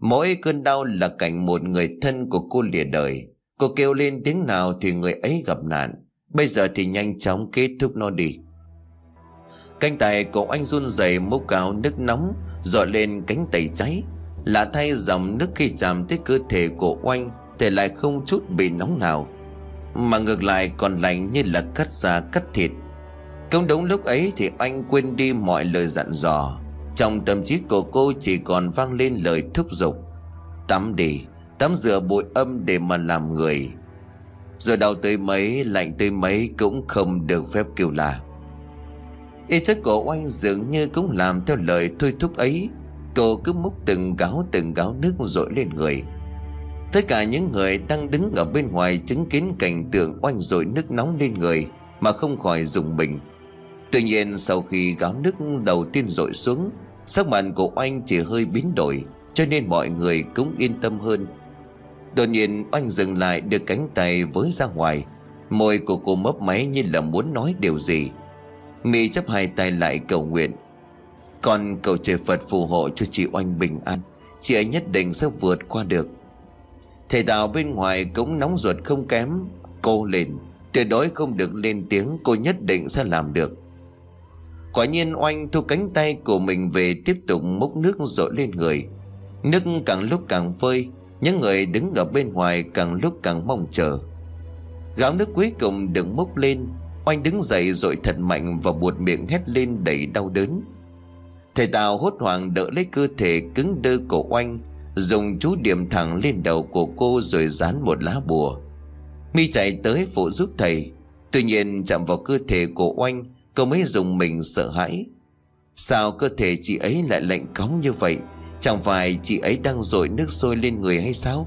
S1: Mỗi cơn đau là cảnh một người thân của cô lìa đời. Cô kêu lên tiếng nào thì người ấy gặp nạn. Bây giờ thì nhanh chóng kết thúc nó đi. cánh tay của anh run rẩy múc cao nước nóng dội lên cánh tay cháy. Lạ thay dòng nước khi chạm tới cơ thể của oanh thì lại không chút bị nóng nào. Mà ngược lại còn lạnh như là cắt da cắt thịt. Cũng đúng lúc ấy thì anh quên đi mọi lời dặn dò. Trong tâm trí của cô chỉ còn vang lên lời thúc giục, Tắm đi, Tắm rửa bụi âm để mà làm người. Rồi đau tới mấy, Lạnh tới mấy cũng không được phép kêu là Ý thức của oanh dường như cũng làm theo lời thôi thúc ấy. Cô cứ múc từng gáo từng gáo nước rội lên người. Tất cả những người đang đứng ở bên ngoài chứng kiến cảnh tượng oanh rồi nước nóng lên người Mà không khỏi dùng mình. Tuy nhiên, sau khi gáo nước đầu tiên rội xuống, Sắc mặt của oanh chỉ hơi biến đổi, Cho nên mọi người cũng yên tâm hơn. Đột nhiên, oanh dừng lại, đưa cánh tay với ra ngoài. Môi của cô mấp máy như là muốn nói điều gì. Mị chấp hai tay lại cầu nguyện. Còn cầu trời Phật phù hộ cho chị Oanh bình an, Chị ấy nhất định sẽ vượt qua được. Thầy Tào bên ngoài cũng nóng ruột không kém. Cô lên Tuyệt đối không được lên tiếng, Cô nhất định sẽ làm được. Quả nhiên oanh thu cánh tay của mình về tiếp tục múc nước rội lên người. Nước càng lúc càng vơi Những người đứng ở bên ngoài càng lúc càng mong chờ. Gáo nước cuối cùng được múc lên, Oanh đứng dậy rồi thật mạnh và buột miệng hét lên đầy đau đớn. Thầy Tào hốt hoảng đỡ lấy cơ thể cứng đơ của oanh Dùng chú điểm thẳng lên đầu của cô rồi dán một lá bùa. Mi chạy tới phụ giúp thầy. Tuy nhiên, chạm vào cơ thể của oanh, Cậu mới dùng mình sợ hãi. Sao cơ thể chị ấy lại lạnh cóng như vậy? Chẳng phải chị ấy đang dội nước sôi lên người hay sao?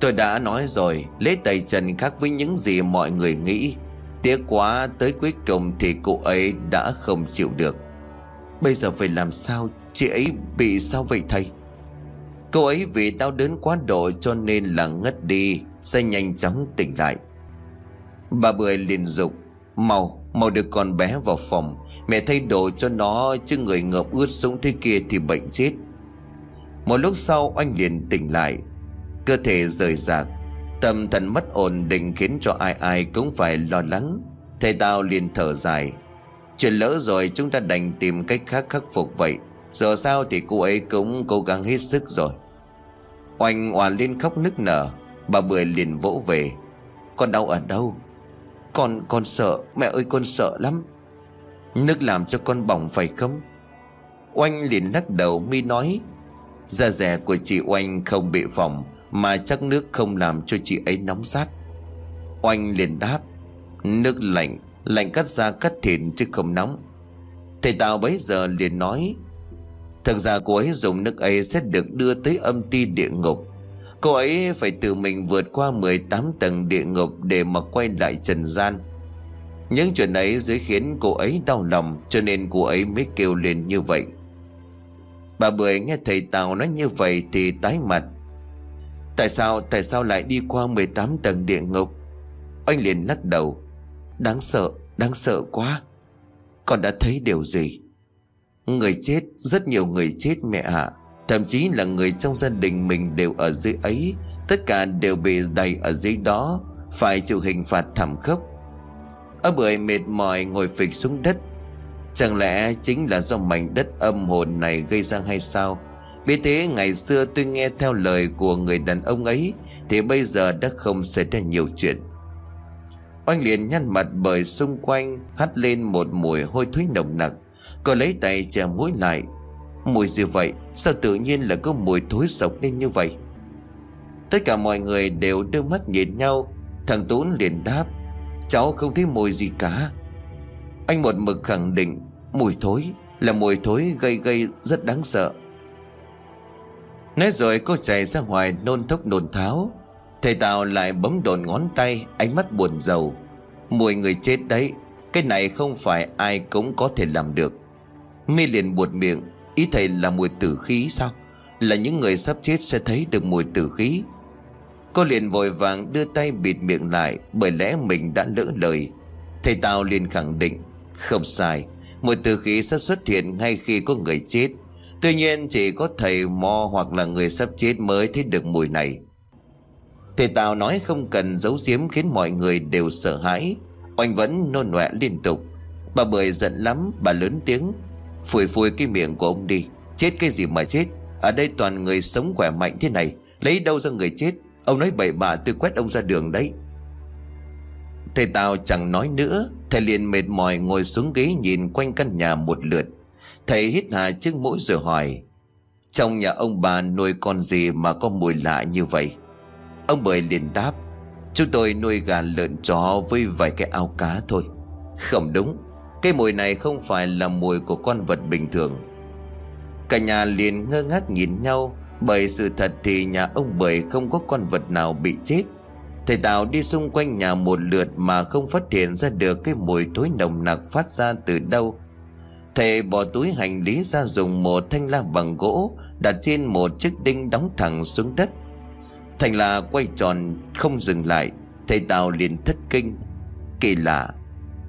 S1: Tôi đã nói rồi, Lễ tẩy trần khác với những gì mọi người nghĩ. Tiếc quá, tới cuối cùng thì cô ấy đã không chịu được. Bây giờ phải làm sao Chị ấy bị sao vậy thầy? Cô ấy vì đau đớn quá độ cho nên là ngất đi Sẽ nhanh chóng tỉnh lại. Bà Bưởi liền dục Mau, mau đưa con bé vào phòng. Mẹ thay đồ cho nó Chứ người ngợp ướt xuống thế kia thì bệnh chết. Một lúc sau anh liền tỉnh lại. Cơ thể rời rạc Tâm thần mất ổn định khiến cho ai ai cũng phải lo lắng. Thầy tao liền thở dài Chuyện lỡ rồi chúng ta đành tìm cách khác khắc phục vậy. Giờ sao thì cô ấy cũng cố gắng hết sức rồi. Oanh oàn lên khóc nức nở, Bà Bưởi liền vỗ về. Con đau ở đâu? Con con sợ, Mẹ ơi con sợ lắm. Nước làm cho con bỏng phải không? Oanh liền lắc đầu mi nói, Da rẻ của chị Oanh không bị phỏng, Mà chắc nước không làm cho chị ấy nóng sát. Oanh liền đáp, Nước lạnh Lạnh cắt da cắt thịt chứ không nóng. Thầy Tào bấy giờ liền nói Thực ra cô ấy dùng nước ấy sẽ được đưa tới âm ti địa ngục. Cô ấy phải tự mình vượt qua 18 tầng địa ngục để mà quay lại trần gian. Những chuyện ấy dưới khiến cô ấy đau lòng cho nên cô ấy mới kêu lên như vậy. Bà Bưởi nghe thầy Tào nói như vậy thì tái mặt. Tại sao, tại sao lại đi qua 18 tầng địa ngục? Anh liền lắc đầu. Đáng sợ, đáng sợ quá. Con đã thấy điều gì? Người chết, rất nhiều người chết mẹ ạ. Thậm chí là người trong gia đình mình đều ở dưới ấy. Tất cả đều bị đầy ở dưới đó. Phải chịu hình phạt thảm khốc. Ở bưởi mệt mỏi ngồi phịch xuống đất. Chẳng lẽ chính là do mảnh đất âm hồn này gây ra hay sao? Vì thế ngày xưa tôi nghe theo lời của người đàn ông ấy Thì bây giờ đã không xảy ra nhiều chuyện. Oanh liền nhăn mặt bởi xung quanh Hắt lên một mùi hôi thối nồng nặc. Cô lấy tay che mũi lại. Mùi gì vậy? Sao tự nhiên là có mùi thối sộc lên như vậy? Tất cả mọi người đều đưa mắt nhìn nhau. Thằng Tún liền đáp, Cháu không thấy mùi gì cả. Anh một mực khẳng định, Mùi thối Là mùi thối gây gây rất đáng sợ. Nói rồi cô chạy ra ngoài nôn thốc nôn tháo. Thầy Tào lại bấm đồn ngón tay, Ánh mắt buồn rầu. Mùi người chết đấy, Cái này không phải ai cũng có thể làm được. Mi liền buột miệng, Ý thầy là mùi tử khí sao? Là những người sắp chết sẽ thấy được mùi tử khí. Cô liền vội vàng đưa tay bịt miệng lại, Bởi lẽ mình đã lỡ lời. Thầy Tào liền khẳng định, Không sai, Mùi tử khí sẽ xuất hiện ngay khi có người chết. Tuy nhiên chỉ có thầy mo hoặc là người sắp chết mới thấy được mùi này. Thầy Tào nói không cần giấu giếm khiến mọi người đều sợ hãi. Oanh vẫn nôn nọe liên tục. Bà Bưởi giận lắm, Bà lớn tiếng. Phủi phủi cái miệng của ông đi. Chết cái gì mà chết? Ở đây toàn người sống khỏe mạnh thế này. Lấy đâu ra người chết? Ông nói bậy bạ, tôi quét ông ra đường đấy. Thầy Tào chẳng nói nữa. Thầy liền mệt mỏi ngồi xuống ghế nhìn quanh căn nhà một lượt. Thầy hít hà chiếc mũi rồi hỏi, Trong nhà ông bà nuôi con gì mà có mùi lạ như vậy? Ông Bưởi liền đáp, Chúng tôi nuôi gà lợn chó với vài cái ao cá thôi. Không đúng, cái mùi này không phải là mùi của con vật bình thường. Cả nhà liền ngơ ngác nhìn nhau, Bởi sự thật thì nhà ông Bưởi không có con vật nào bị chết. Thầy Tào đi xung quanh nhà một lượt mà không phát hiện ra được cái mùi thối nồng nặc phát ra từ đâu. Thầy bỏ túi hành lý ra dùng một thanh la bằng gỗ đặt trên một chiếc đinh đóng thẳng xuống đất. Thành là quay tròn, không dừng lại. Thầy Tào liền thất kinh. Kỳ lạ,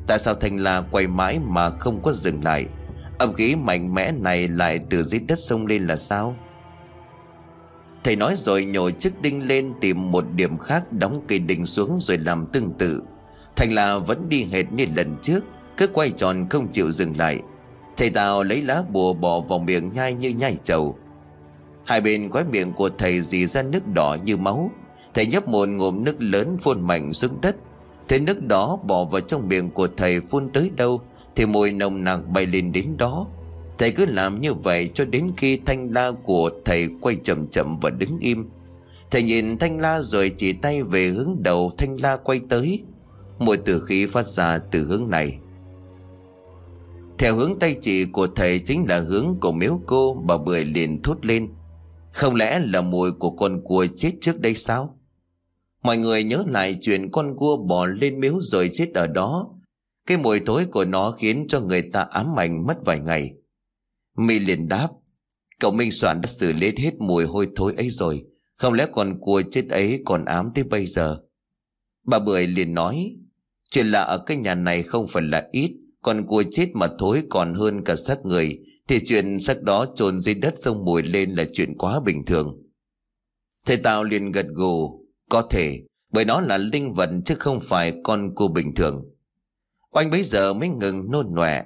S1: Tại sao thành là quay mãi mà không có dừng lại? Âm khí mạnh mẽ này lại từ dưới đất sông lên là sao? Thầy nói rồi nhồi chiếc đinh lên tìm một điểm khác đóng cây đinh xuống rồi làm tương tự. Thành là vẫn đi hệt như lần trước, Cứ quay tròn không chịu dừng lại. Thầy Tào lấy lá bùa bỏ vào miệng nhai như nhai trầu Hai bên khóe miệng của thầy dì ra nước đỏ như máu. Thầy nhấp một ngụm nước lớn phun mạnh xuống đất. Thế nước đó bỏ vào trong miệng của thầy phun tới đâu, Thì mùi nồng nặc bay lên đến đó. Thầy cứ làm như vậy cho đến khi thanh la của thầy quay chậm chậm và đứng im. Thầy nhìn thanh la rồi chỉ tay về hướng đầu thanh la quay tới. Mùi tử khí phát ra từ hướng này. Theo hướng tay chỉ của thầy chính là hướng của miếu cô, Bà Bưởi liền thốt lên. Không lẽ là mùi của con cua chết trước đây sao Mọi người nhớ lại chuyện con cua bò lên miếu rồi chết ở đó. Cái mùi thối của nó khiến cho người ta ám ảnh mất vài ngày. Mi liền đáp, cậu Minh Soạn đã xử lý hết mùi hôi thối ấy rồi. Không lẽ con cua chết ấy còn ám tới bây giờ? Bà Bưởi liền nói, chuyện lạ ở cái nhà này không phải là ít, con cua chết mà thối còn hơn cả xác người, thì chuyện xác đó trồn dưới đất sông mùi lên là chuyện quá bình thường. Thầy Tào liền gật gù, có thể, bởi nó là linh vật chứ không phải con cô bình thường. Oanh bấy giờ mới ngừng nôn nọe.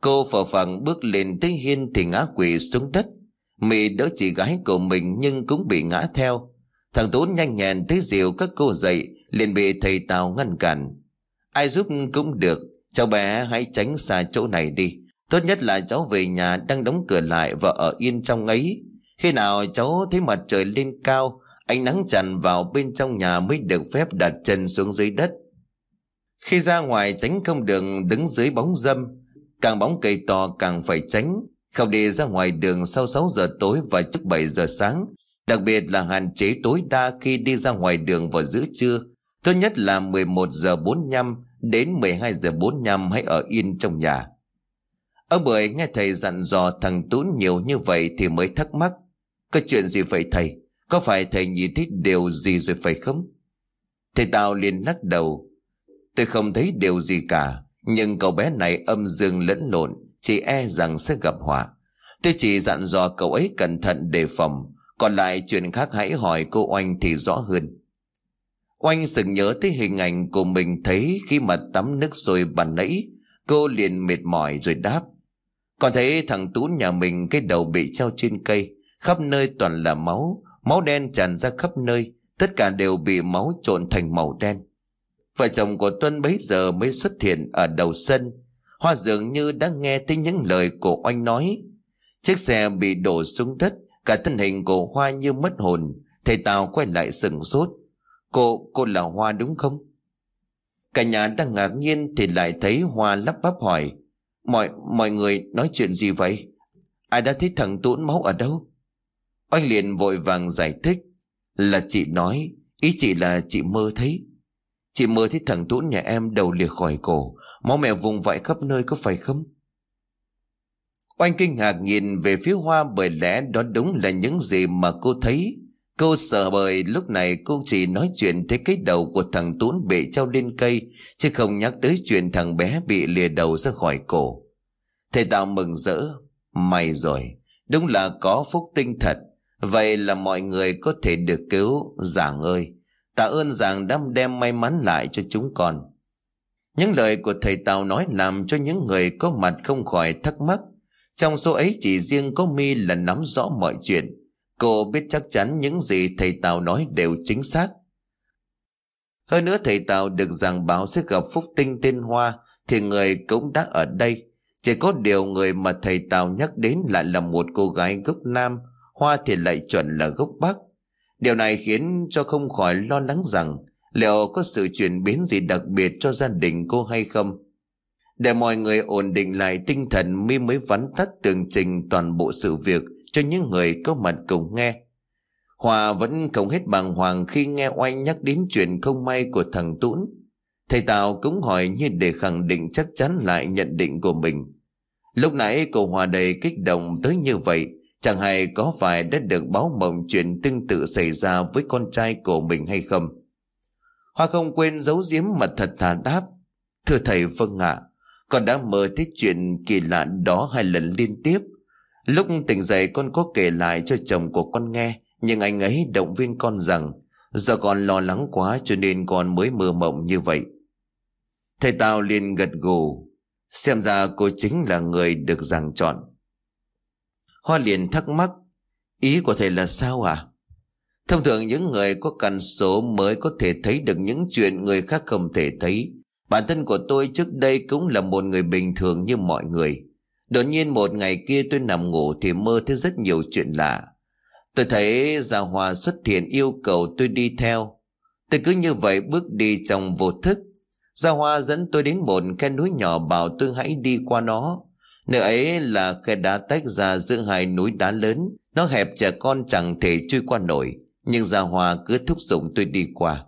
S1: Cô phở phẳng bước lên tới hiên thì ngã quỵ xuống đất. Mị đỡ chị gái của mình nhưng cũng bị ngã theo. Thằng Tú nhanh nhẹn tới dìu các cô dậy liền bị thầy Tào ngăn cản. Ai giúp cũng được, cháu bé hãy tránh xa chỗ này đi. Tốt nhất là cháu về nhà đang đóng cửa lại và ở yên trong ấy. Khi nào cháu thấy mặt trời lên cao, ánh nắng tràn vào bên trong nhà mới được phép đặt chân xuống dưới đất. Khi ra ngoài tránh không đường đứng dưới bóng dâm, càng bóng cây to càng phải tránh, không đi ra ngoài đường sau 6 giờ tối và trước 7 giờ sáng, đặc biệt là hạn chế tối đa khi đi ra ngoài đường vào giữa trưa, tốt nhất là 11 giờ 45 đến 12 giờ 45 hãy ở yên trong nhà. Ông Bưởi nghe thầy dặn dò thằng Tún nhiều như vậy thì mới thắc mắc. Có chuyện gì vậy thầy? Có phải thầy nhìn thấy điều gì rồi phải không? Thầy Tào liền lắc đầu. Tôi không thấy điều gì cả. Nhưng cậu bé này âm dương lẫn lộn. Chỉ e rằng sẽ gặp họa. Tôi chỉ dặn dò cậu ấy cẩn thận đề phòng. Còn lại chuyện khác hãy hỏi cô Oanh thì rõ hơn. Oanh sừng nhớ tới hình ảnh của mình thấy khi mà tắm nước rồi bàn nãy. Cô liền mệt mỏi rồi đáp. Còn thấy thằng Tú nhà mình cái đầu bị treo trên cây, khắp nơi toàn là máu, máu đen tràn ra khắp nơi, tất cả đều bị máu trộn thành màu đen. Vợ chồng của Tuân bấy giờ mới xuất hiện ở đầu sân. Hoa dường như đã nghe thấy những lời của oanh nói. Chiếc xe bị đổ xuống đất, cả thân hình của Hoa như mất hồn. Thầy Tào quay lại sừng sốt. Cô, cô là Hoa đúng không? Cả nhà đang ngạc nhiên thì lại thấy Hoa lắp bắp hỏi. Mọi, mọi người nói chuyện gì vậy? Ai đã thấy thằng Tuấn máu ở đâu? Oanh liền vội vàng giải thích. Là chị nói, ý chị là chị mơ thấy. Chị mơ thấy thằng Tuấn nhà em đầu lìa khỏi cổ, máu mẹ vùng vãi khắp nơi có phải không? Oanh kinh ngạc nhìn về phía hoa bởi lẽ đó đúng là những gì mà cô thấy. Cô sợ bởi lúc này cô chỉ nói chuyện thấy cái đầu của thằng tún bị treo lên cây, chứ không nhắc tới chuyện thằng bé bị lìa đầu ra khỏi cổ. Thầy Tào mừng rỡ. May rồi, đúng là có phúc tinh thật. Vậy là mọi người có thể được cứu, giảng ơi. Tạ ơn giảng đã đem may mắn lại cho chúng con. Những lời của thầy Tào nói làm cho những người có mặt không khỏi thắc mắc. Trong số ấy chỉ riêng có mi là nắm rõ mọi chuyện. Cô biết chắc chắn những gì thầy Tào nói đều chính xác. Hơn nữa thầy Tào được giảng báo sẽ gặp Phúc Tinh tên Hoa thì người cũng đã ở đây. Chỉ có điều người mà thầy Tào nhắc đến lại là một cô gái gốc Nam, Hoa thì lại chuẩn là gốc Bắc. Điều này khiến cho không khỏi lo lắng rằng liệu có sự chuyển biến gì đặc biệt cho gia đình cô hay không. Để mọi người ổn định lại tinh thần mi mới vắn tắt tường trình toàn bộ sự việc cho những người có mặt cùng nghe. Hòa vẫn không hết bàng hoàng khi nghe oanh nhắc đến chuyện không may của thằng Tũn. Thầy Tào cũng hỏi như để khẳng định chắc chắn lại nhận định của mình. Lúc nãy cô Hòa đầy kích động tới như vậy, chẳng hay có phải đã được báo mộng chuyện tương tự xảy ra với con trai của mình hay không. Hoa không quên giấu giếm mà thật thà đáp. Thưa thầy vâng ạ, con đã mơ thấy chuyện kỳ lạ đó hai lần liên tiếp. Lúc tỉnh dậy con có kể lại cho chồng của con nghe, nhưng anh ấy động viên con rằng do con lo lắng quá cho nên con mới mơ mộng như vậy. Thầy Tào liền gật gù, xem ra cô chính là người được giảng chọn. Hoa liền thắc mắc, ý của thầy là sao à? Thông thường những người có căn số mới có thể thấy được những chuyện người khác không thể thấy. Bản thân của tôi trước đây cũng là một người bình thường như mọi người. Đột nhiên một ngày kia tôi nằm ngủ thì mơ thấy rất nhiều chuyện lạ. Tôi thấy Gia Hòa xuất hiện yêu cầu tôi đi theo. Tôi cứ như vậy bước đi trong vô thức. Gia Hoa dẫn tôi đến một khe núi nhỏ bảo tôi hãy đi qua nó. Nơi ấy là khe đá tách ra giữa hai núi đá lớn. Nó hẹp trẻ con chẳng thể chui qua nổi. Nhưng Gia Hoa cứ thúc giục tôi đi qua.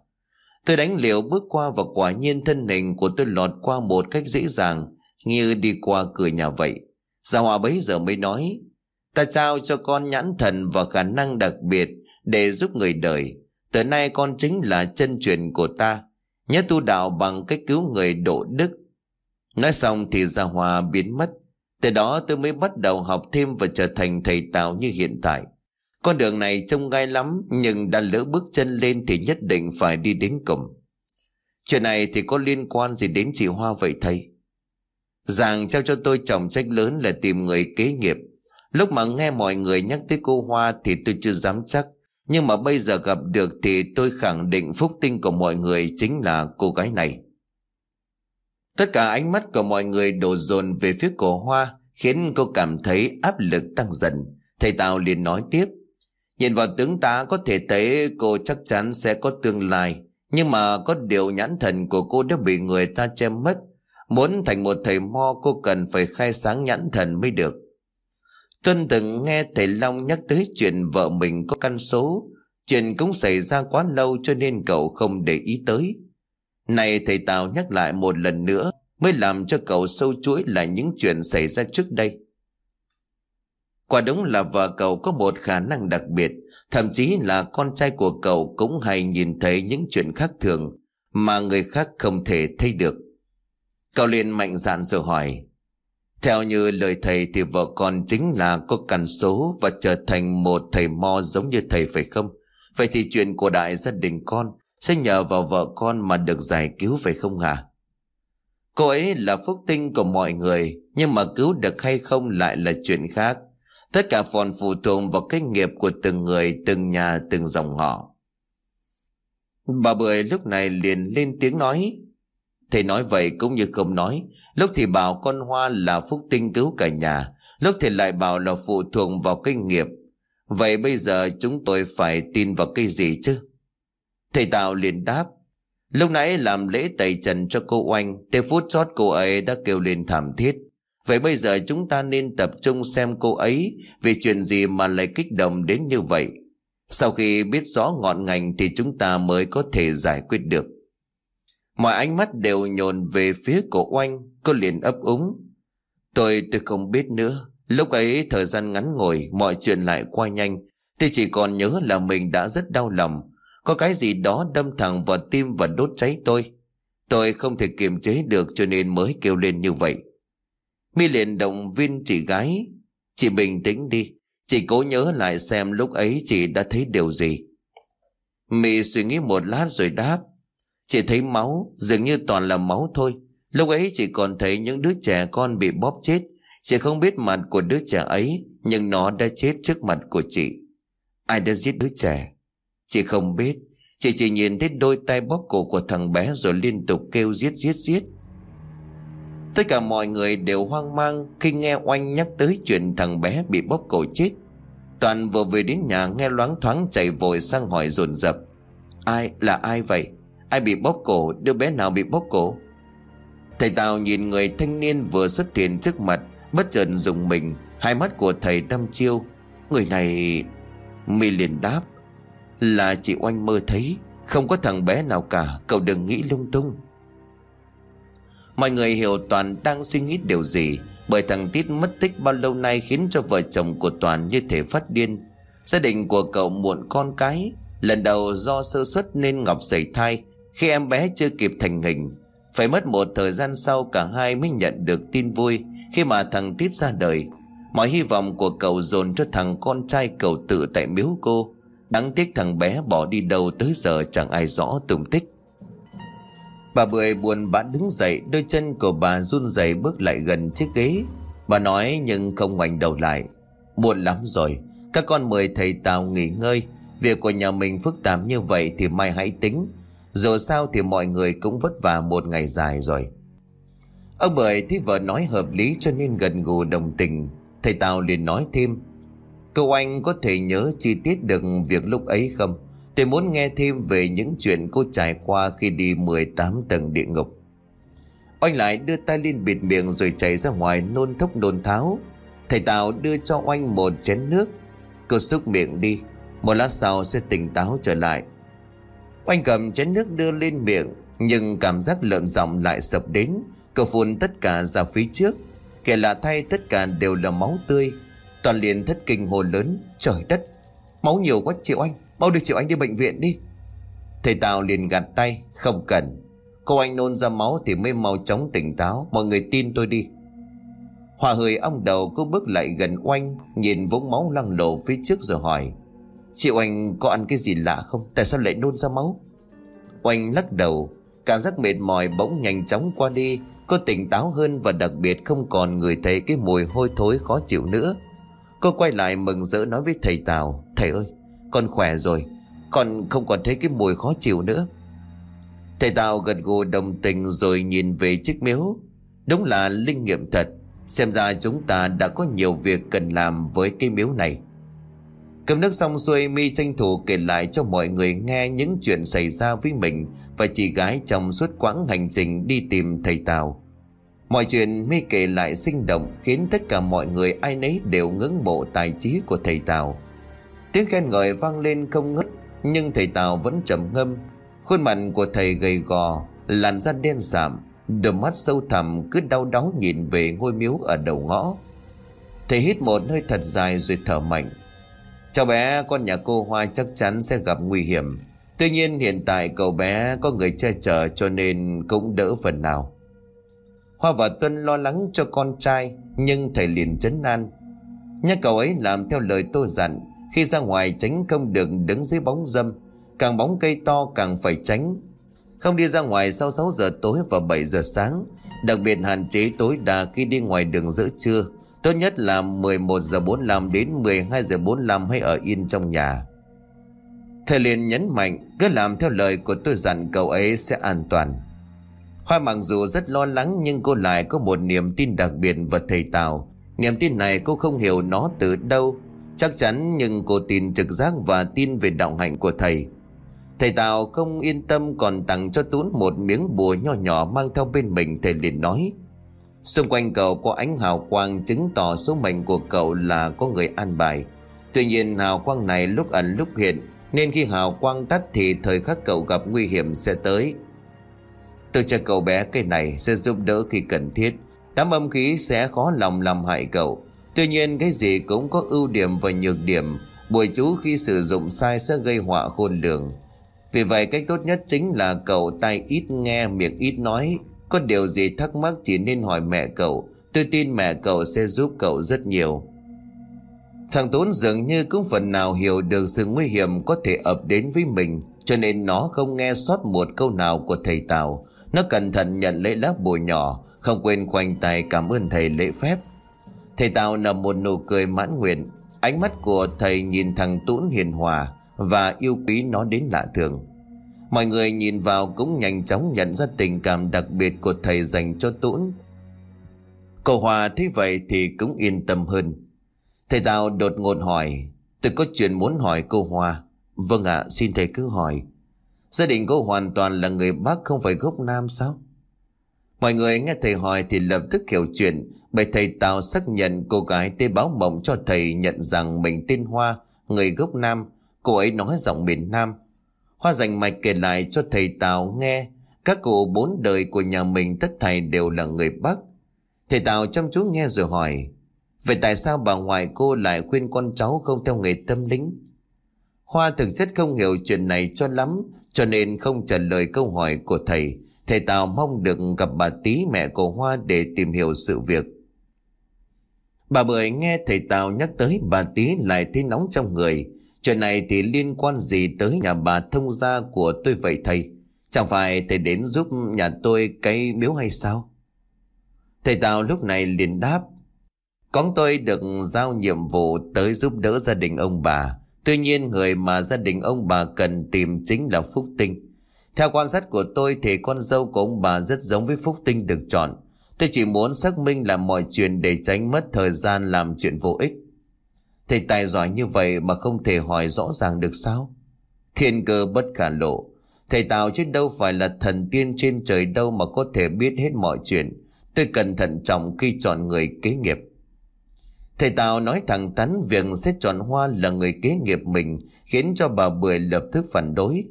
S1: Tôi đánh liều bước qua và quả nhiên thân hình của tôi lọt qua một cách dễ dàng như đi qua cửa nhà vậy. Gia Hòa bấy giờ mới nói, Ta trao cho con nhãn thần và khả năng đặc biệt để giúp người đời. Từ nay con chính là chân truyền của ta. Nhớ tu đạo bằng cách cứu người độ đức. Nói xong thì Gia Hòa biến mất. Từ đó tôi mới bắt đầu học thêm và trở thành thầy tạo như hiện tại. Con đường này trông gai lắm, nhưng đã lỡ bước chân lên thì nhất định phải đi đến cùng. Chuyện này thì có liên quan gì đến chị Hoa vậy thầy? Giàng trao cho tôi trọng trách lớn là tìm người kế nghiệp. Lúc mà nghe mọi người nhắc tới cô Hoa thì tôi chưa dám chắc. Nhưng mà bây giờ gặp được thì tôi khẳng định phúc tinh của mọi người chính là cô gái này. Tất cả ánh mắt của mọi người đổ dồn về phía cổ Hoa, khiến cô cảm thấy áp lực tăng dần. Thầy Tào liền nói tiếp. Nhìn vào tướng tá có thể thấy cô chắc chắn sẽ có tương lai. Nhưng mà có điều nhãn thần của cô đã bị người ta che mất. Muốn thành một thầy mo cô cần phải khai sáng nhãn thần mới được. Tuân từng nghe thầy Long nhắc tới chuyện vợ mình có căn số. Chuyện cũng xảy ra quá lâu cho nên cậu không để ý tới. Này thầy Tào nhắc lại một lần nữa mới làm cho cậu sâu chuỗi lại những chuyện xảy ra trước đây. Quả đúng là vợ cậu có một khả năng đặc biệt, thậm chí là con trai của cậu cũng hay nhìn thấy những chuyện khác thường mà người khác không thể thấy được. Cao liền mạnh dạn rồi hỏi, theo như lời thầy thì vợ con chính là có căn số và trở thành một thầy mo giống như thầy phải không? Vậy thì chuyện của đại gia đình con sẽ nhờ vào vợ con mà được giải cứu phải không hả? Cô ấy là phúc tinh của mọi người nhưng mà cứu được hay không lại là chuyện khác. Tất cả còn phụ thuộc vào cách nghiệp của từng người, từng nhà, từng dòng họ. Bà Bưởi lúc này liền lên tiếng nói. Thầy nói vậy cũng như không nói. Lúc thì bảo con Hoa là phúc tinh cứu cả nhà. Lúc thì lại bảo là phụ thuộc vào kinh nghiệp. Vậy bây giờ chúng tôi phải tin vào cái gì chứ? Thầy tào liền đáp. Lúc nãy làm lễ tẩy trần cho cô Oanh, tới phút chót cô ấy đã kêu lên thảm thiết. Vậy bây giờ chúng ta nên tập trung xem cô ấy vì chuyện gì mà lại kích động đến như vậy. Sau khi biết rõ ngọn ngành thì chúng ta mới có thể giải quyết được. Mọi ánh mắt đều nhồn về phía của oanh, cô liền ấp úng. Tôi tôi không biết nữa, lúc ấy thời gian ngắn ngồi mọi chuyện lại qua nhanh. Tôi chỉ còn nhớ là mình đã rất đau lòng. Có cái gì đó đâm thẳng vào tim và đốt cháy tôi. Tôi không thể kiềm chế được cho nên mới kêu lên như vậy. Mi liền động viên chị gái. Chị bình tĩnh đi. Chị cố nhớ lại xem lúc ấy chị đã thấy điều gì. Mi suy nghĩ một lát rồi đáp chỉ thấy máu, dường như toàn là máu thôi. Lúc ấy chỉ còn thấy những đứa trẻ con bị bóp chết. Chị không biết mặt của đứa trẻ ấy, nhưng nó đã chết trước mặt của chị. Ai đã giết đứa trẻ? Chị không biết. Chị chỉ nhìn thấy đôi tay bóp cổ của thằng bé rồi liên tục kêu giết giết giết. Tất cả mọi người đều hoang mang khi nghe oanh nhắc tới chuyện thằng bé bị bóp cổ chết. Toàn vừa về đến nhà nghe loáng thoáng chạy vội sang hỏi dồn dập Ai là ai vậy? Ai bị bóp cổ? Đứa bé nào bị bóp cổ? Thầy Tào nhìn người thanh niên vừa xuất hiện trước mặt, Bất chợt dùng mình Hai mắt của thầy đăm chiêu Người này... Mi liền đáp, Là chị Oanh mơ thấy, Không có thằng bé nào cả, Cậu đừng nghĩ lung tung Mọi người hiểu Toàn đang suy nghĩ điều gì, Bởi thằng Tít mất tích bao lâu nay Khiến cho vợ chồng của Toàn như thể phát điên Gia đình của cậu muộn con cái, Lần đầu do sơ suất nên Ngọc xảy thai khi em bé chưa kịp thành hình, Phải mất một thời gian sau cả hai mới nhận được tin vui. Khi mà thằng Tít ra đời, Mọi hy vọng của cậu dồn cho thằng con trai cậu tự tại miếu cô. Đáng tiếc thằng bé bỏ đi đâu tới giờ chẳng ai rõ tung tích. Bà Bưởi buồn bã đứng dậy, Đôi chân của bà run rẩy bước lại gần chiếc ghế. Bà nói nhưng không ngoảnh đầu lại. Muộn lắm rồi, Các con mời thầy Tào nghỉ ngơi. Việc của nhà mình phức tạp như vậy Thì mai hãy tính. Dù sao thì mọi người cũng vất vả một ngày dài rồi Ông Bưởi thấy vợ nói hợp lý cho nên gần gù đồng tình Thầy Tào liền nói thêm, Cậu anh có thể nhớ chi tiết được việc lúc ấy không? Tôi muốn nghe thêm về những chuyện cô trải qua khi đi 18 tầng địa ngục. Oanh lại đưa tay lên bịt miệng rồi chạy ra ngoài nôn thốc nôn tháo. Thầy Tào đưa cho Oanh một chén nước. Cô xúc miệng đi. Một lát sau sẽ tỉnh táo trở lại. Oanh cầm chén nước đưa lên miệng, Nhưng cảm giác lợn giọng lại sập đến Cậu phun tất cả ra phía trước. Kể lạ thay tất cả đều là máu tươi. Toàn liền thất kinh hồ lớn, Trời đất! Máu nhiều quá chịu Anh, Mau đưa chịu Anh đi bệnh viện đi. Thầy Tào liền gạt tay, Không cần. Cô anh nôn ra máu thì mới mau chóng tỉnh táo, Mọi người tin tôi đi. Hòa hơi ông đầu cứ bước lại gần oanh, Nhìn vũng máu lăng lộ phía trước rồi hỏi Chị Oanh có ăn cái gì lạ không? Tại sao lại nôn ra máu? Oanh lắc đầu, Cảm giác mệt mỏi bỗng nhanh chóng qua đi Cô tỉnh táo hơn và đặc biệt không còn người thấy cái mùi hôi thối khó chịu nữa. Cô quay lại mừng rỡ nói với thầy Tào, Thầy ơi, con khỏe rồi, Con không còn thấy cái mùi khó chịu nữa. Thầy Tào gật gù đồng tình rồi nhìn về chiếc miếu. Đúng là linh nghiệm thật, Xem ra chúng ta đã có nhiều việc cần làm với cái miếu này. Cầm nước xong xuôi mi tranh thủ kể lại cho mọi người nghe những chuyện xảy ra với mình và chị gái trong suốt quãng hành trình đi tìm thầy Tào. Mọi chuyện mi kể lại sinh động khiến tất cả mọi người ai nấy đều ngưỡng mộ tài trí của thầy Tào. Tiếng khen ngợi vang lên không ngất nhưng thầy Tào vẫn trầm ngâm. Khuôn mặt của thầy gầy gò, làn da đen sạm, đôi mắt sâu thẳm cứ đau đáu nhìn về ngôi miếu ở đầu ngõ. Thầy hít một hơi thật dài rồi thở mạnh. Cháu bé, con nhà cô Hoa chắc chắn sẽ gặp nguy hiểm. Tuy nhiên, hiện tại cậu bé có người che chở cho nên cũng đỡ phần nào. Hoa và Tuân lo lắng cho con trai, Nhưng thầy liền chấn an. Nhắc cậu ấy làm theo lời tôi dặn, Khi ra ngoài tránh không được đứng dưới bóng dâm, Càng bóng cây to càng phải tránh. Không đi ra ngoài sau 6 giờ tối và 7 giờ sáng, Đặc biệt hạn chế tối đa khi đi ngoài đường giữa trưa. Tốt nhất là 11 giờ 45 đến 12 giờ 45 hãy ở yên trong nhà. Thầy liền nhấn mạnh, cứ làm theo lời của tôi dặn cậu ấy sẽ an toàn. Hoa mặc dù rất lo lắng, nhưng cô lại có một niềm tin đặc biệt vào thầy Tào. Niềm tin này cô không hiểu nó từ đâu. Chắc chắn nhưng cô tin trực giác và tin về đạo hạnh của thầy. Thầy Tào không yên tâm còn tặng cho Tún một miếng bùa nho nhỏ mang theo bên mình, thầy liền nói. Xung quanh cậu có ánh hào quang chứng tỏ số mệnh của cậu là có người an bài. Tuy nhiên, hào quang này lúc ẩn lúc hiện, nên khi hào quang tắt thì thời khắc cậu gặp nguy hiểm sẽ tới. Tôi cho cậu bé cây này sẽ giúp đỡ khi cần thiết. Đám âm khí sẽ khó lòng làm hại cậu. Tuy nhiên, cái gì cũng có ưu điểm và nhược điểm. Bùi chú khi sử dụng sai sẽ gây họa khôn lường. Vì vậy, cách tốt nhất chính là cậu tai ít nghe, miệng ít nói có điều gì thắc mắc chỉ nên hỏi mẹ cậu. Tôi tin mẹ cậu sẽ giúp cậu rất nhiều. Thằng Tốn dường như cũng phần nào hiểu được sự nguy hiểm có thể ập đến với mình, Cho nên nó không nghe sót một câu nào của thầy Tào. Nó cẩn thận nhận lấy lá bùa nhỏ, Không quên khoanh tay cảm ơn thầy lễ phép. Thầy Tào nở một nụ cười mãn nguyện. Ánh mắt của thầy nhìn thằng Tốn hiền hòa Và yêu quý nó đến lạ thường. Mọi người nhìn vào cũng nhanh chóng nhận ra tình cảm đặc biệt của thầy dành cho Tũn. Cô Hòa thấy vậy thì cũng yên tâm hơn. Thầy Tào đột ngột hỏi, tôi có chuyện muốn hỏi cô Hòa. Vâng ạ, xin thầy cứ hỏi. Gia đình cô hoàn toàn là người Bắc không phải gốc Nam sao? Mọi người nghe thầy hỏi thì lập tức hiểu chuyện bởi thầy Tào xác nhận cô gái tê báo mộng cho thầy nhận rằng mình tên Hoa, người gốc Nam. Cô ấy nói giọng miền Nam. Hoa dành mạch kể lại cho thầy Tào nghe, Các cụ bốn đời của nhà mình tất thầy đều là người Bắc. Thầy Tào chăm chú nghe rồi hỏi, Vậy tại sao bà ngoại cô lại khuyên con cháu không theo nghề tâm lính Hoa thực chất không hiểu chuyện này cho lắm, Cho nên không trả lời câu hỏi của thầy. Thầy Tào mong được gặp bà tí mẹ của Hoa để tìm hiểu sự việc. Bà Bưởi nghe thầy Tào nhắc tới bà tí lại thấy nóng trong người. Chuyện này thì liên quan gì tới nhà bà thông gia của tôi vậy thầy? Chẳng phải thầy đến giúp nhà tôi cái miếu hay sao? Thầy Tào lúc này liền đáp. Con tôi được giao nhiệm vụ tới giúp đỡ gia đình ông bà. Tuy nhiên người mà gia đình ông bà cần tìm chính là Phúc Tinh. Theo quan sát của tôi thì con dâu của ông bà rất giống với Phúc Tinh được chọn. Tôi chỉ muốn xác minh là mọi chuyện để tránh mất thời gian làm chuyện vô ích. Thầy tài giỏi như vậy mà không thể hỏi rõ ràng được sao? Thiên cơ bất khả lộ. Thầy Tào chứ đâu phải là thần tiên trên trời đâu mà có thể biết hết mọi chuyện. Tôi cần thận trọng khi chọn người kế nghiệp. Thầy Tào nói thẳng thắn, việc sẽ chọn Hoa là người kế nghiệp mình, khiến cho bà Bưởi lập tức phản đối.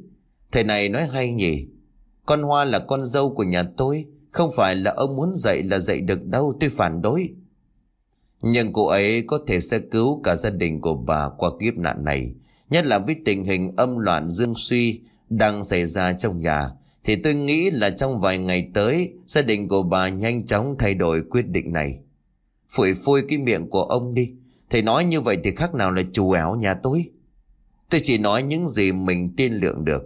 S1: Thầy này nói hay nhỉ Con Hoa là con dâu của nhà tôi, Không phải là ông muốn dạy là dạy được đâu, Tôi phản đối nhưng cô ấy có thể sẽ cứu cả gia đình của bà qua kiếp nạn này. Nhất là với tình hình âm loạn dương suy Đang xảy ra trong nhà, Thì tôi nghĩ là trong vài ngày tới, Gia đình của bà nhanh chóng thay đổi quyết định này. Phủi phui cái miệng của ông đi. Thầy nói như vậy thì khác nào là chủ ảo nhà tôi. Tôi chỉ nói những gì mình tin lượng được.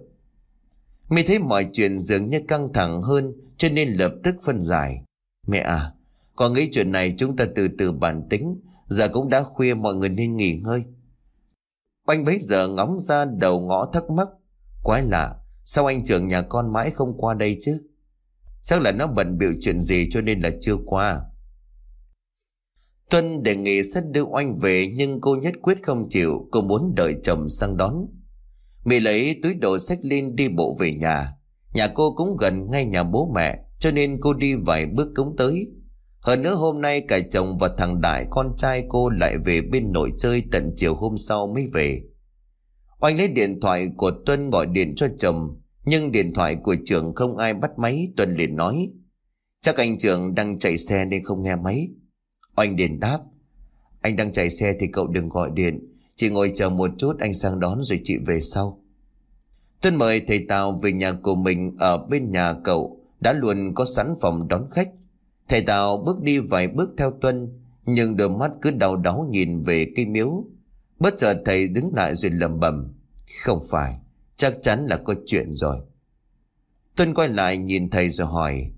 S1: Mi thấy mọi chuyện dường như căng thẳng hơn, Cho nên lập tức phân giải. Mẹ à còn nghĩ chuyện này chúng ta từ từ bàn tính Giờ cũng đã khuya mọi người nên nghỉ ngơi Oanh bấy giờ ngóng ra đầu ngõ thắc mắc Quái lạ Sao anh trưởng nhà con mãi không qua đây chứ Chắc là nó bận biểu chuyện gì cho nên là chưa qua Tuân đề nghị sẽ đưa Oanh về nhưng cô nhất quyết không chịu, cô muốn đợi chồng sang đón. Mỹ lấy túi đồ sách lên đi bộ về nhà. Nhà cô cũng gần ngay nhà bố mẹ, cho nên cô đi vài bước cống tới. Hơn nữa hôm nay cả chồng và thằng Đại con trai cô lại về bên nội chơi tận chiều hôm sau mới về. Oanh lấy điện thoại của Tuân gọi điện cho chồng, nhưng điện thoại của trường không ai bắt máy, Tuân liền nói. Chắc anh trường đang chạy xe nên không nghe máy. Oanh điền đáp Anh đang chạy xe thì cậu đừng gọi điện Chị ngồi chờ một chút anh sang đón rồi chị về sau Tuân mời thầy Tào về nhà của mình ở bên nhà cậu Đã luôn có sẵn phòng đón khách Thầy Tào bước đi vài bước theo Tuân, Nhưng đôi mắt cứ đau đáu nhìn về cây miếu. Bất chợt thầy đứng lại rồi lầm bầm Không phải, Chắc chắn là có chuyện rồi. Tuân quay lại nhìn thầy rồi hỏi,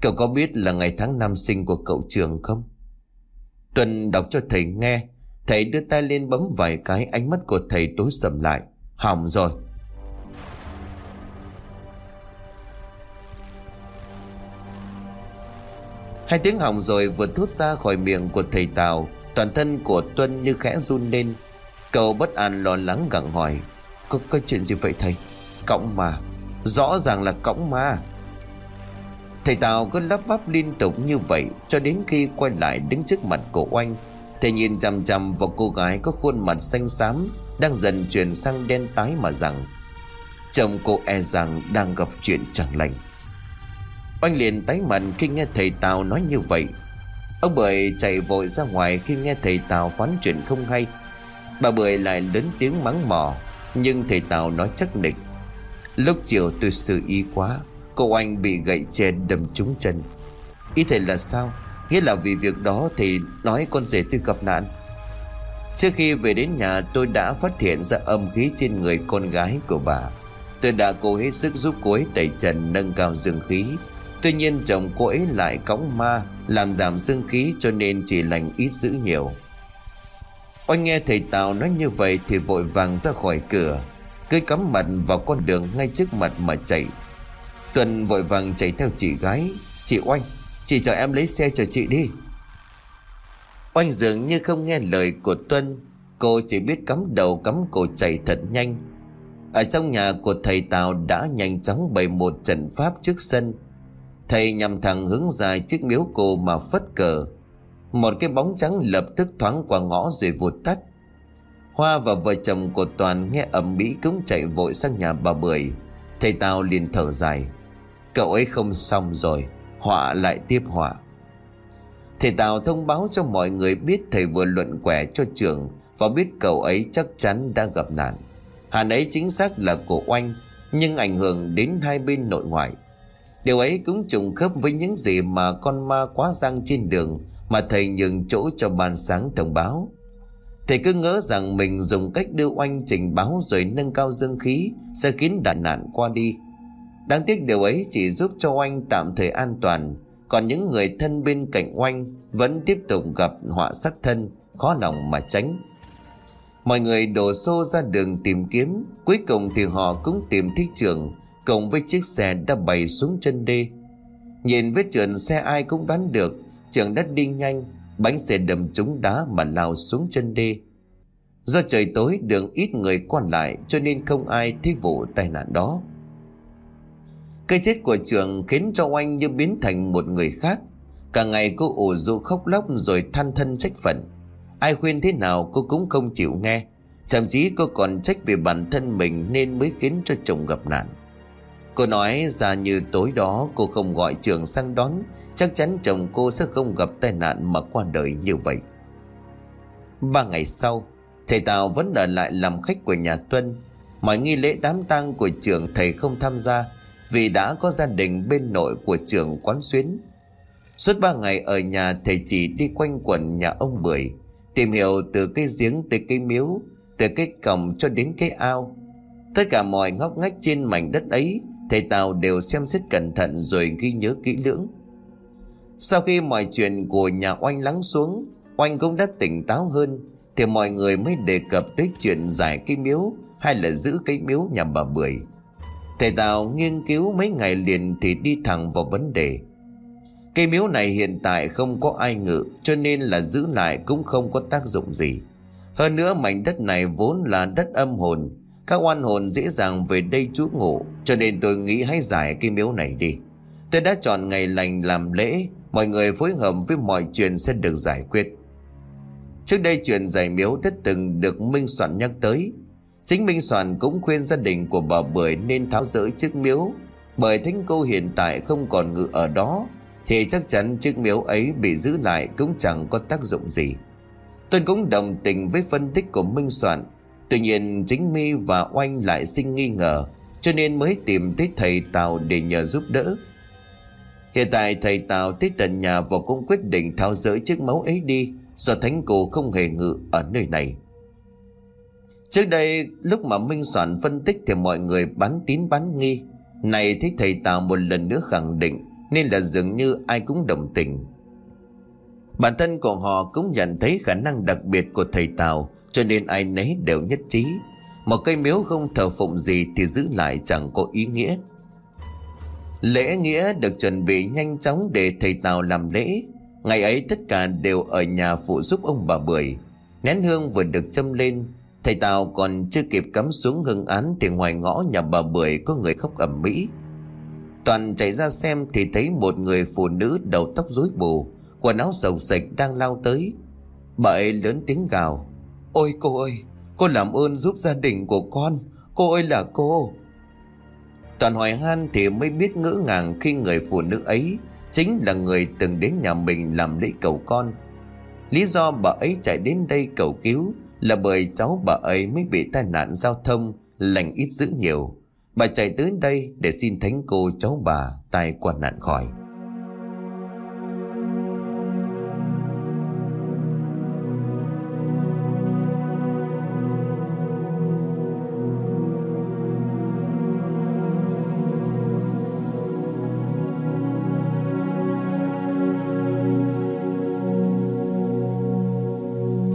S1: Cậu có biết là ngày tháng năm sinh của cậu trường không? tuân đọc cho thầy nghe, Thầy đưa tay lên bấm vài cái, Ánh mắt của thầy tối sầm lại. Hỏng rồi Hai tiếng hỏng rồi vừa thốt ra khỏi miệng của thầy Tào. Toàn thân của Tuân như khẽ run lên. Cậu bất an lo lắng gặng hỏi Có, có chuyện gì vậy thầy? Cõng mà Rõ ràng là cõng ma. Thầy Tào cứ lắp bắp liên tục như vậy Cho đến khi quay lại đứng trước mặt cổ oanh. Thầy nhìn chằm chằm vào cô gái có khuôn mặt xanh xám Đang dần chuyển sang đen tái mà rằng Chồng cô e rằng đang gặp chuyện chẳng lành. Oanh liền tái mặt khi nghe thầy Tào nói như vậy. Ông Bưởi chạy vội ra ngoài khi nghe thầy Tào phán chuyện không hay. Bà Bưởi lại lớn tiếng mắng mỏ, Nhưng thầy Tào nói chắc nịch. Lúc chiều tôi sự ý quá Cô anh bị gậy tre đâm trúng chân. Ý thầy là sao? Nghĩa là vì việc đó thì nói con rể tôi gặp nạn. Trước khi về đến nhà, tôi đã phát hiện ra âm khí trên người con gái của bà. Tôi đã cố hết sức giúp cô ấy tẩy trần, nâng cao dương khí. Tuy nhiên chồng cô ấy lại cõng ma, Làm giảm dương khí cho nên chỉ lành ít dữ nhiều. Oanh nghe thầy Tào nói như vậy thì vội vàng ra khỏi cửa Cứ cắm mặt vào con đường ngay trước mặt mà chạy. Tuần vội vàng chạy theo chị gái, Chị Oanh, Chị chờ em lấy xe chờ chị đi. Oanh dường như không nghe lời của Tuân, Cô chỉ biết cắm đầu cắm cổ chạy thật nhanh. Ở trong nhà của thầy Tào đã nhanh chóng bày một trận pháp trước sân Thầy nhằm thẳng hướng dài chiếc miếu cô mà phất cờ. Một cái bóng trắng lập tức thoáng qua ngõ rồi vụt tắt. Hoa và vợ chồng của Toàn nghe ẩm mỹ cũng chạy vội sang nhà bà Bưởi. Thầy Tào liền thở dài. Cậu ấy không xong rồi, Họa lại tiếp họa. Thầy Tào thông báo cho mọi người biết Thầy vừa luận quẻ cho trường Và biết cậu ấy chắc chắn đã gặp nạn. Hàn ấy chính xác là của oanh, Nhưng ảnh hưởng đến hai bên nội ngoại. Điều ấy cũng trùng khớp với những gì mà con ma quá giang trên đường Mà thầy nhường chỗ cho ban sáng thông báo. Thầy cứ ngỡ rằng mình dùng cách đưa oanh trình báo rồi nâng cao dương khí Sẽ khiến đại nạn qua đi. Đáng tiếc điều ấy chỉ giúp cho oanh tạm thời an toàn, Còn những người thân bên cạnh oanh Vẫn tiếp tục gặp họa sát thân, Khó lòng mà tránh. Mọi người đổ xô ra đường tìm kiếm, Cuối cùng thì họ cũng tìm thấy trường. Cùng với chiếc xe đã bày xuống chân đê. Nhìn vết trượt xe ai cũng đoán được Trường đất đi nhanh, Bánh xe đầm trúng đá mà lao xuống chân đê. Do trời tối, đường ít người qua lại, Cho nên không ai thấy vụ tai nạn đó. Cái chết của trường khiến cho oanh như biến thành một người khác. Cả ngày cô ủ rũ khóc lóc rồi than thân trách phận. Ai khuyên thế nào cô cũng không chịu nghe. Thậm chí cô còn trách về bản thân mình nên mới khiến cho chồng gặp nạn. Cô nói, ra như tối đó, cô không gọi trường sang đón. Chắc chắn chồng cô sẽ không gặp tai nạn mà qua đời như vậy. Ba ngày sau, Thầy Tào vẫn ở lại làm khách của nhà Tuân. Mọi nghi lễ đám tang của trường thầy không tham gia, Vì đã có gia đình bên nội của trường quán xuyến. Suốt ba ngày ở nhà, thầy chỉ đi quanh quẩn nhà ông Bưởi, Tìm hiểu từ cây giếng tới cây miếu, Từ cây cổng cho đến cây ao. Tất cả mọi ngóc ngách trên mảnh đất ấy Thầy Tào đều xem xét cẩn thận rồi ghi nhớ kỹ lưỡng. Sau khi mọi chuyện của nhà oanh lắng xuống, Oanh cũng đã tỉnh táo hơn, Thì mọi người mới đề cập tới chuyện giải cây miếu Hay là giữ cây miếu nhà bà Bưởi. Thầy Tào nghiên cứu mấy ngày liền thì đi thẳng vào vấn đề. Cây miếu này hiện tại không có ai ngự, Cho nên là giữ lại cũng không có tác dụng gì. Hơn nữa mảnh đất này vốn là đất âm hồn các oan hồn dễ dàng về đây trú ngụ, Cho nên tôi nghĩ hãy giải cái miếu này đi Tôi đã chọn ngày lành làm lễ, Mọi người phối hợp với mọi chuyện sẽ được giải quyết Trước đây chuyện giải miếu đã từng được Minh Soạn nhắc tới Chính Minh Soạn cũng khuyên gia đình của bà Bưởi nên tháo rỡ chiếc miếu Bởi thánh cô hiện tại không còn ngự ở đó, thì chắc chắn chiếc miếu ấy bị giữ lại cũng chẳng có tác dụng gì. Tôi cũng đồng tình với phân tích của Minh Soạn. Tuy nhiên, chính mi và Oanh lại sinh nghi ngờ, cho nên mới tìm tới thầy Tào để nhờ giúp đỡ. Hiện tại, thầy Tào tới tận nhà và cũng quyết định tháo rỡ chiếc máu ấy đi, do thánh cô không hề ngự ở nơi này. Trước đây, lúc mà Minh Soạn phân tích thì mọi người bán tín bán nghi. Này thấy thầy Tào một lần nữa khẳng định, nên là dường như ai cũng đồng tình Bản thân của họ cũng nhận thấy khả năng đặc biệt của thầy Tào cho nên ai nấy đều nhất trí. Một cây miếu không thờ phụng gì thì giữ lại chẳng có ý nghĩa. Lễ nghĩa được chuẩn bị nhanh chóng để thầy Tào làm lễ. Ngày ấy tất cả đều ở nhà phụ giúp ông bà Bưởi. Nén hương vừa được châm lên, Thầy Tào còn chưa kịp cắm xuống hương án Thì ngoài ngõ nhà bà Bưởi có người khóc ẩm mỹ Toàn chạy ra xem thì thấy một người phụ nữ đầu tóc rối bù, Quần áo sầu sạch đang lao tới. Bà ấy lớn tiếng gào Ôi cô ơi, Cô làm ơn giúp gia đình của con. Cô ơi là cô. Toàn hỏi han thì mới biết ngỡ ngàng Khi người phụ nữ ấy Chính là người từng đến nhà mình làm lễ cầu con. Lý do bà ấy chạy đến đây cầu cứu Là bởi cháu bà ấy mới bị tai nạn giao thông, Lành ít dữ nhiều. Bà chạy tới đây để xin thánh cô cháu bà tai qua nạn khỏi.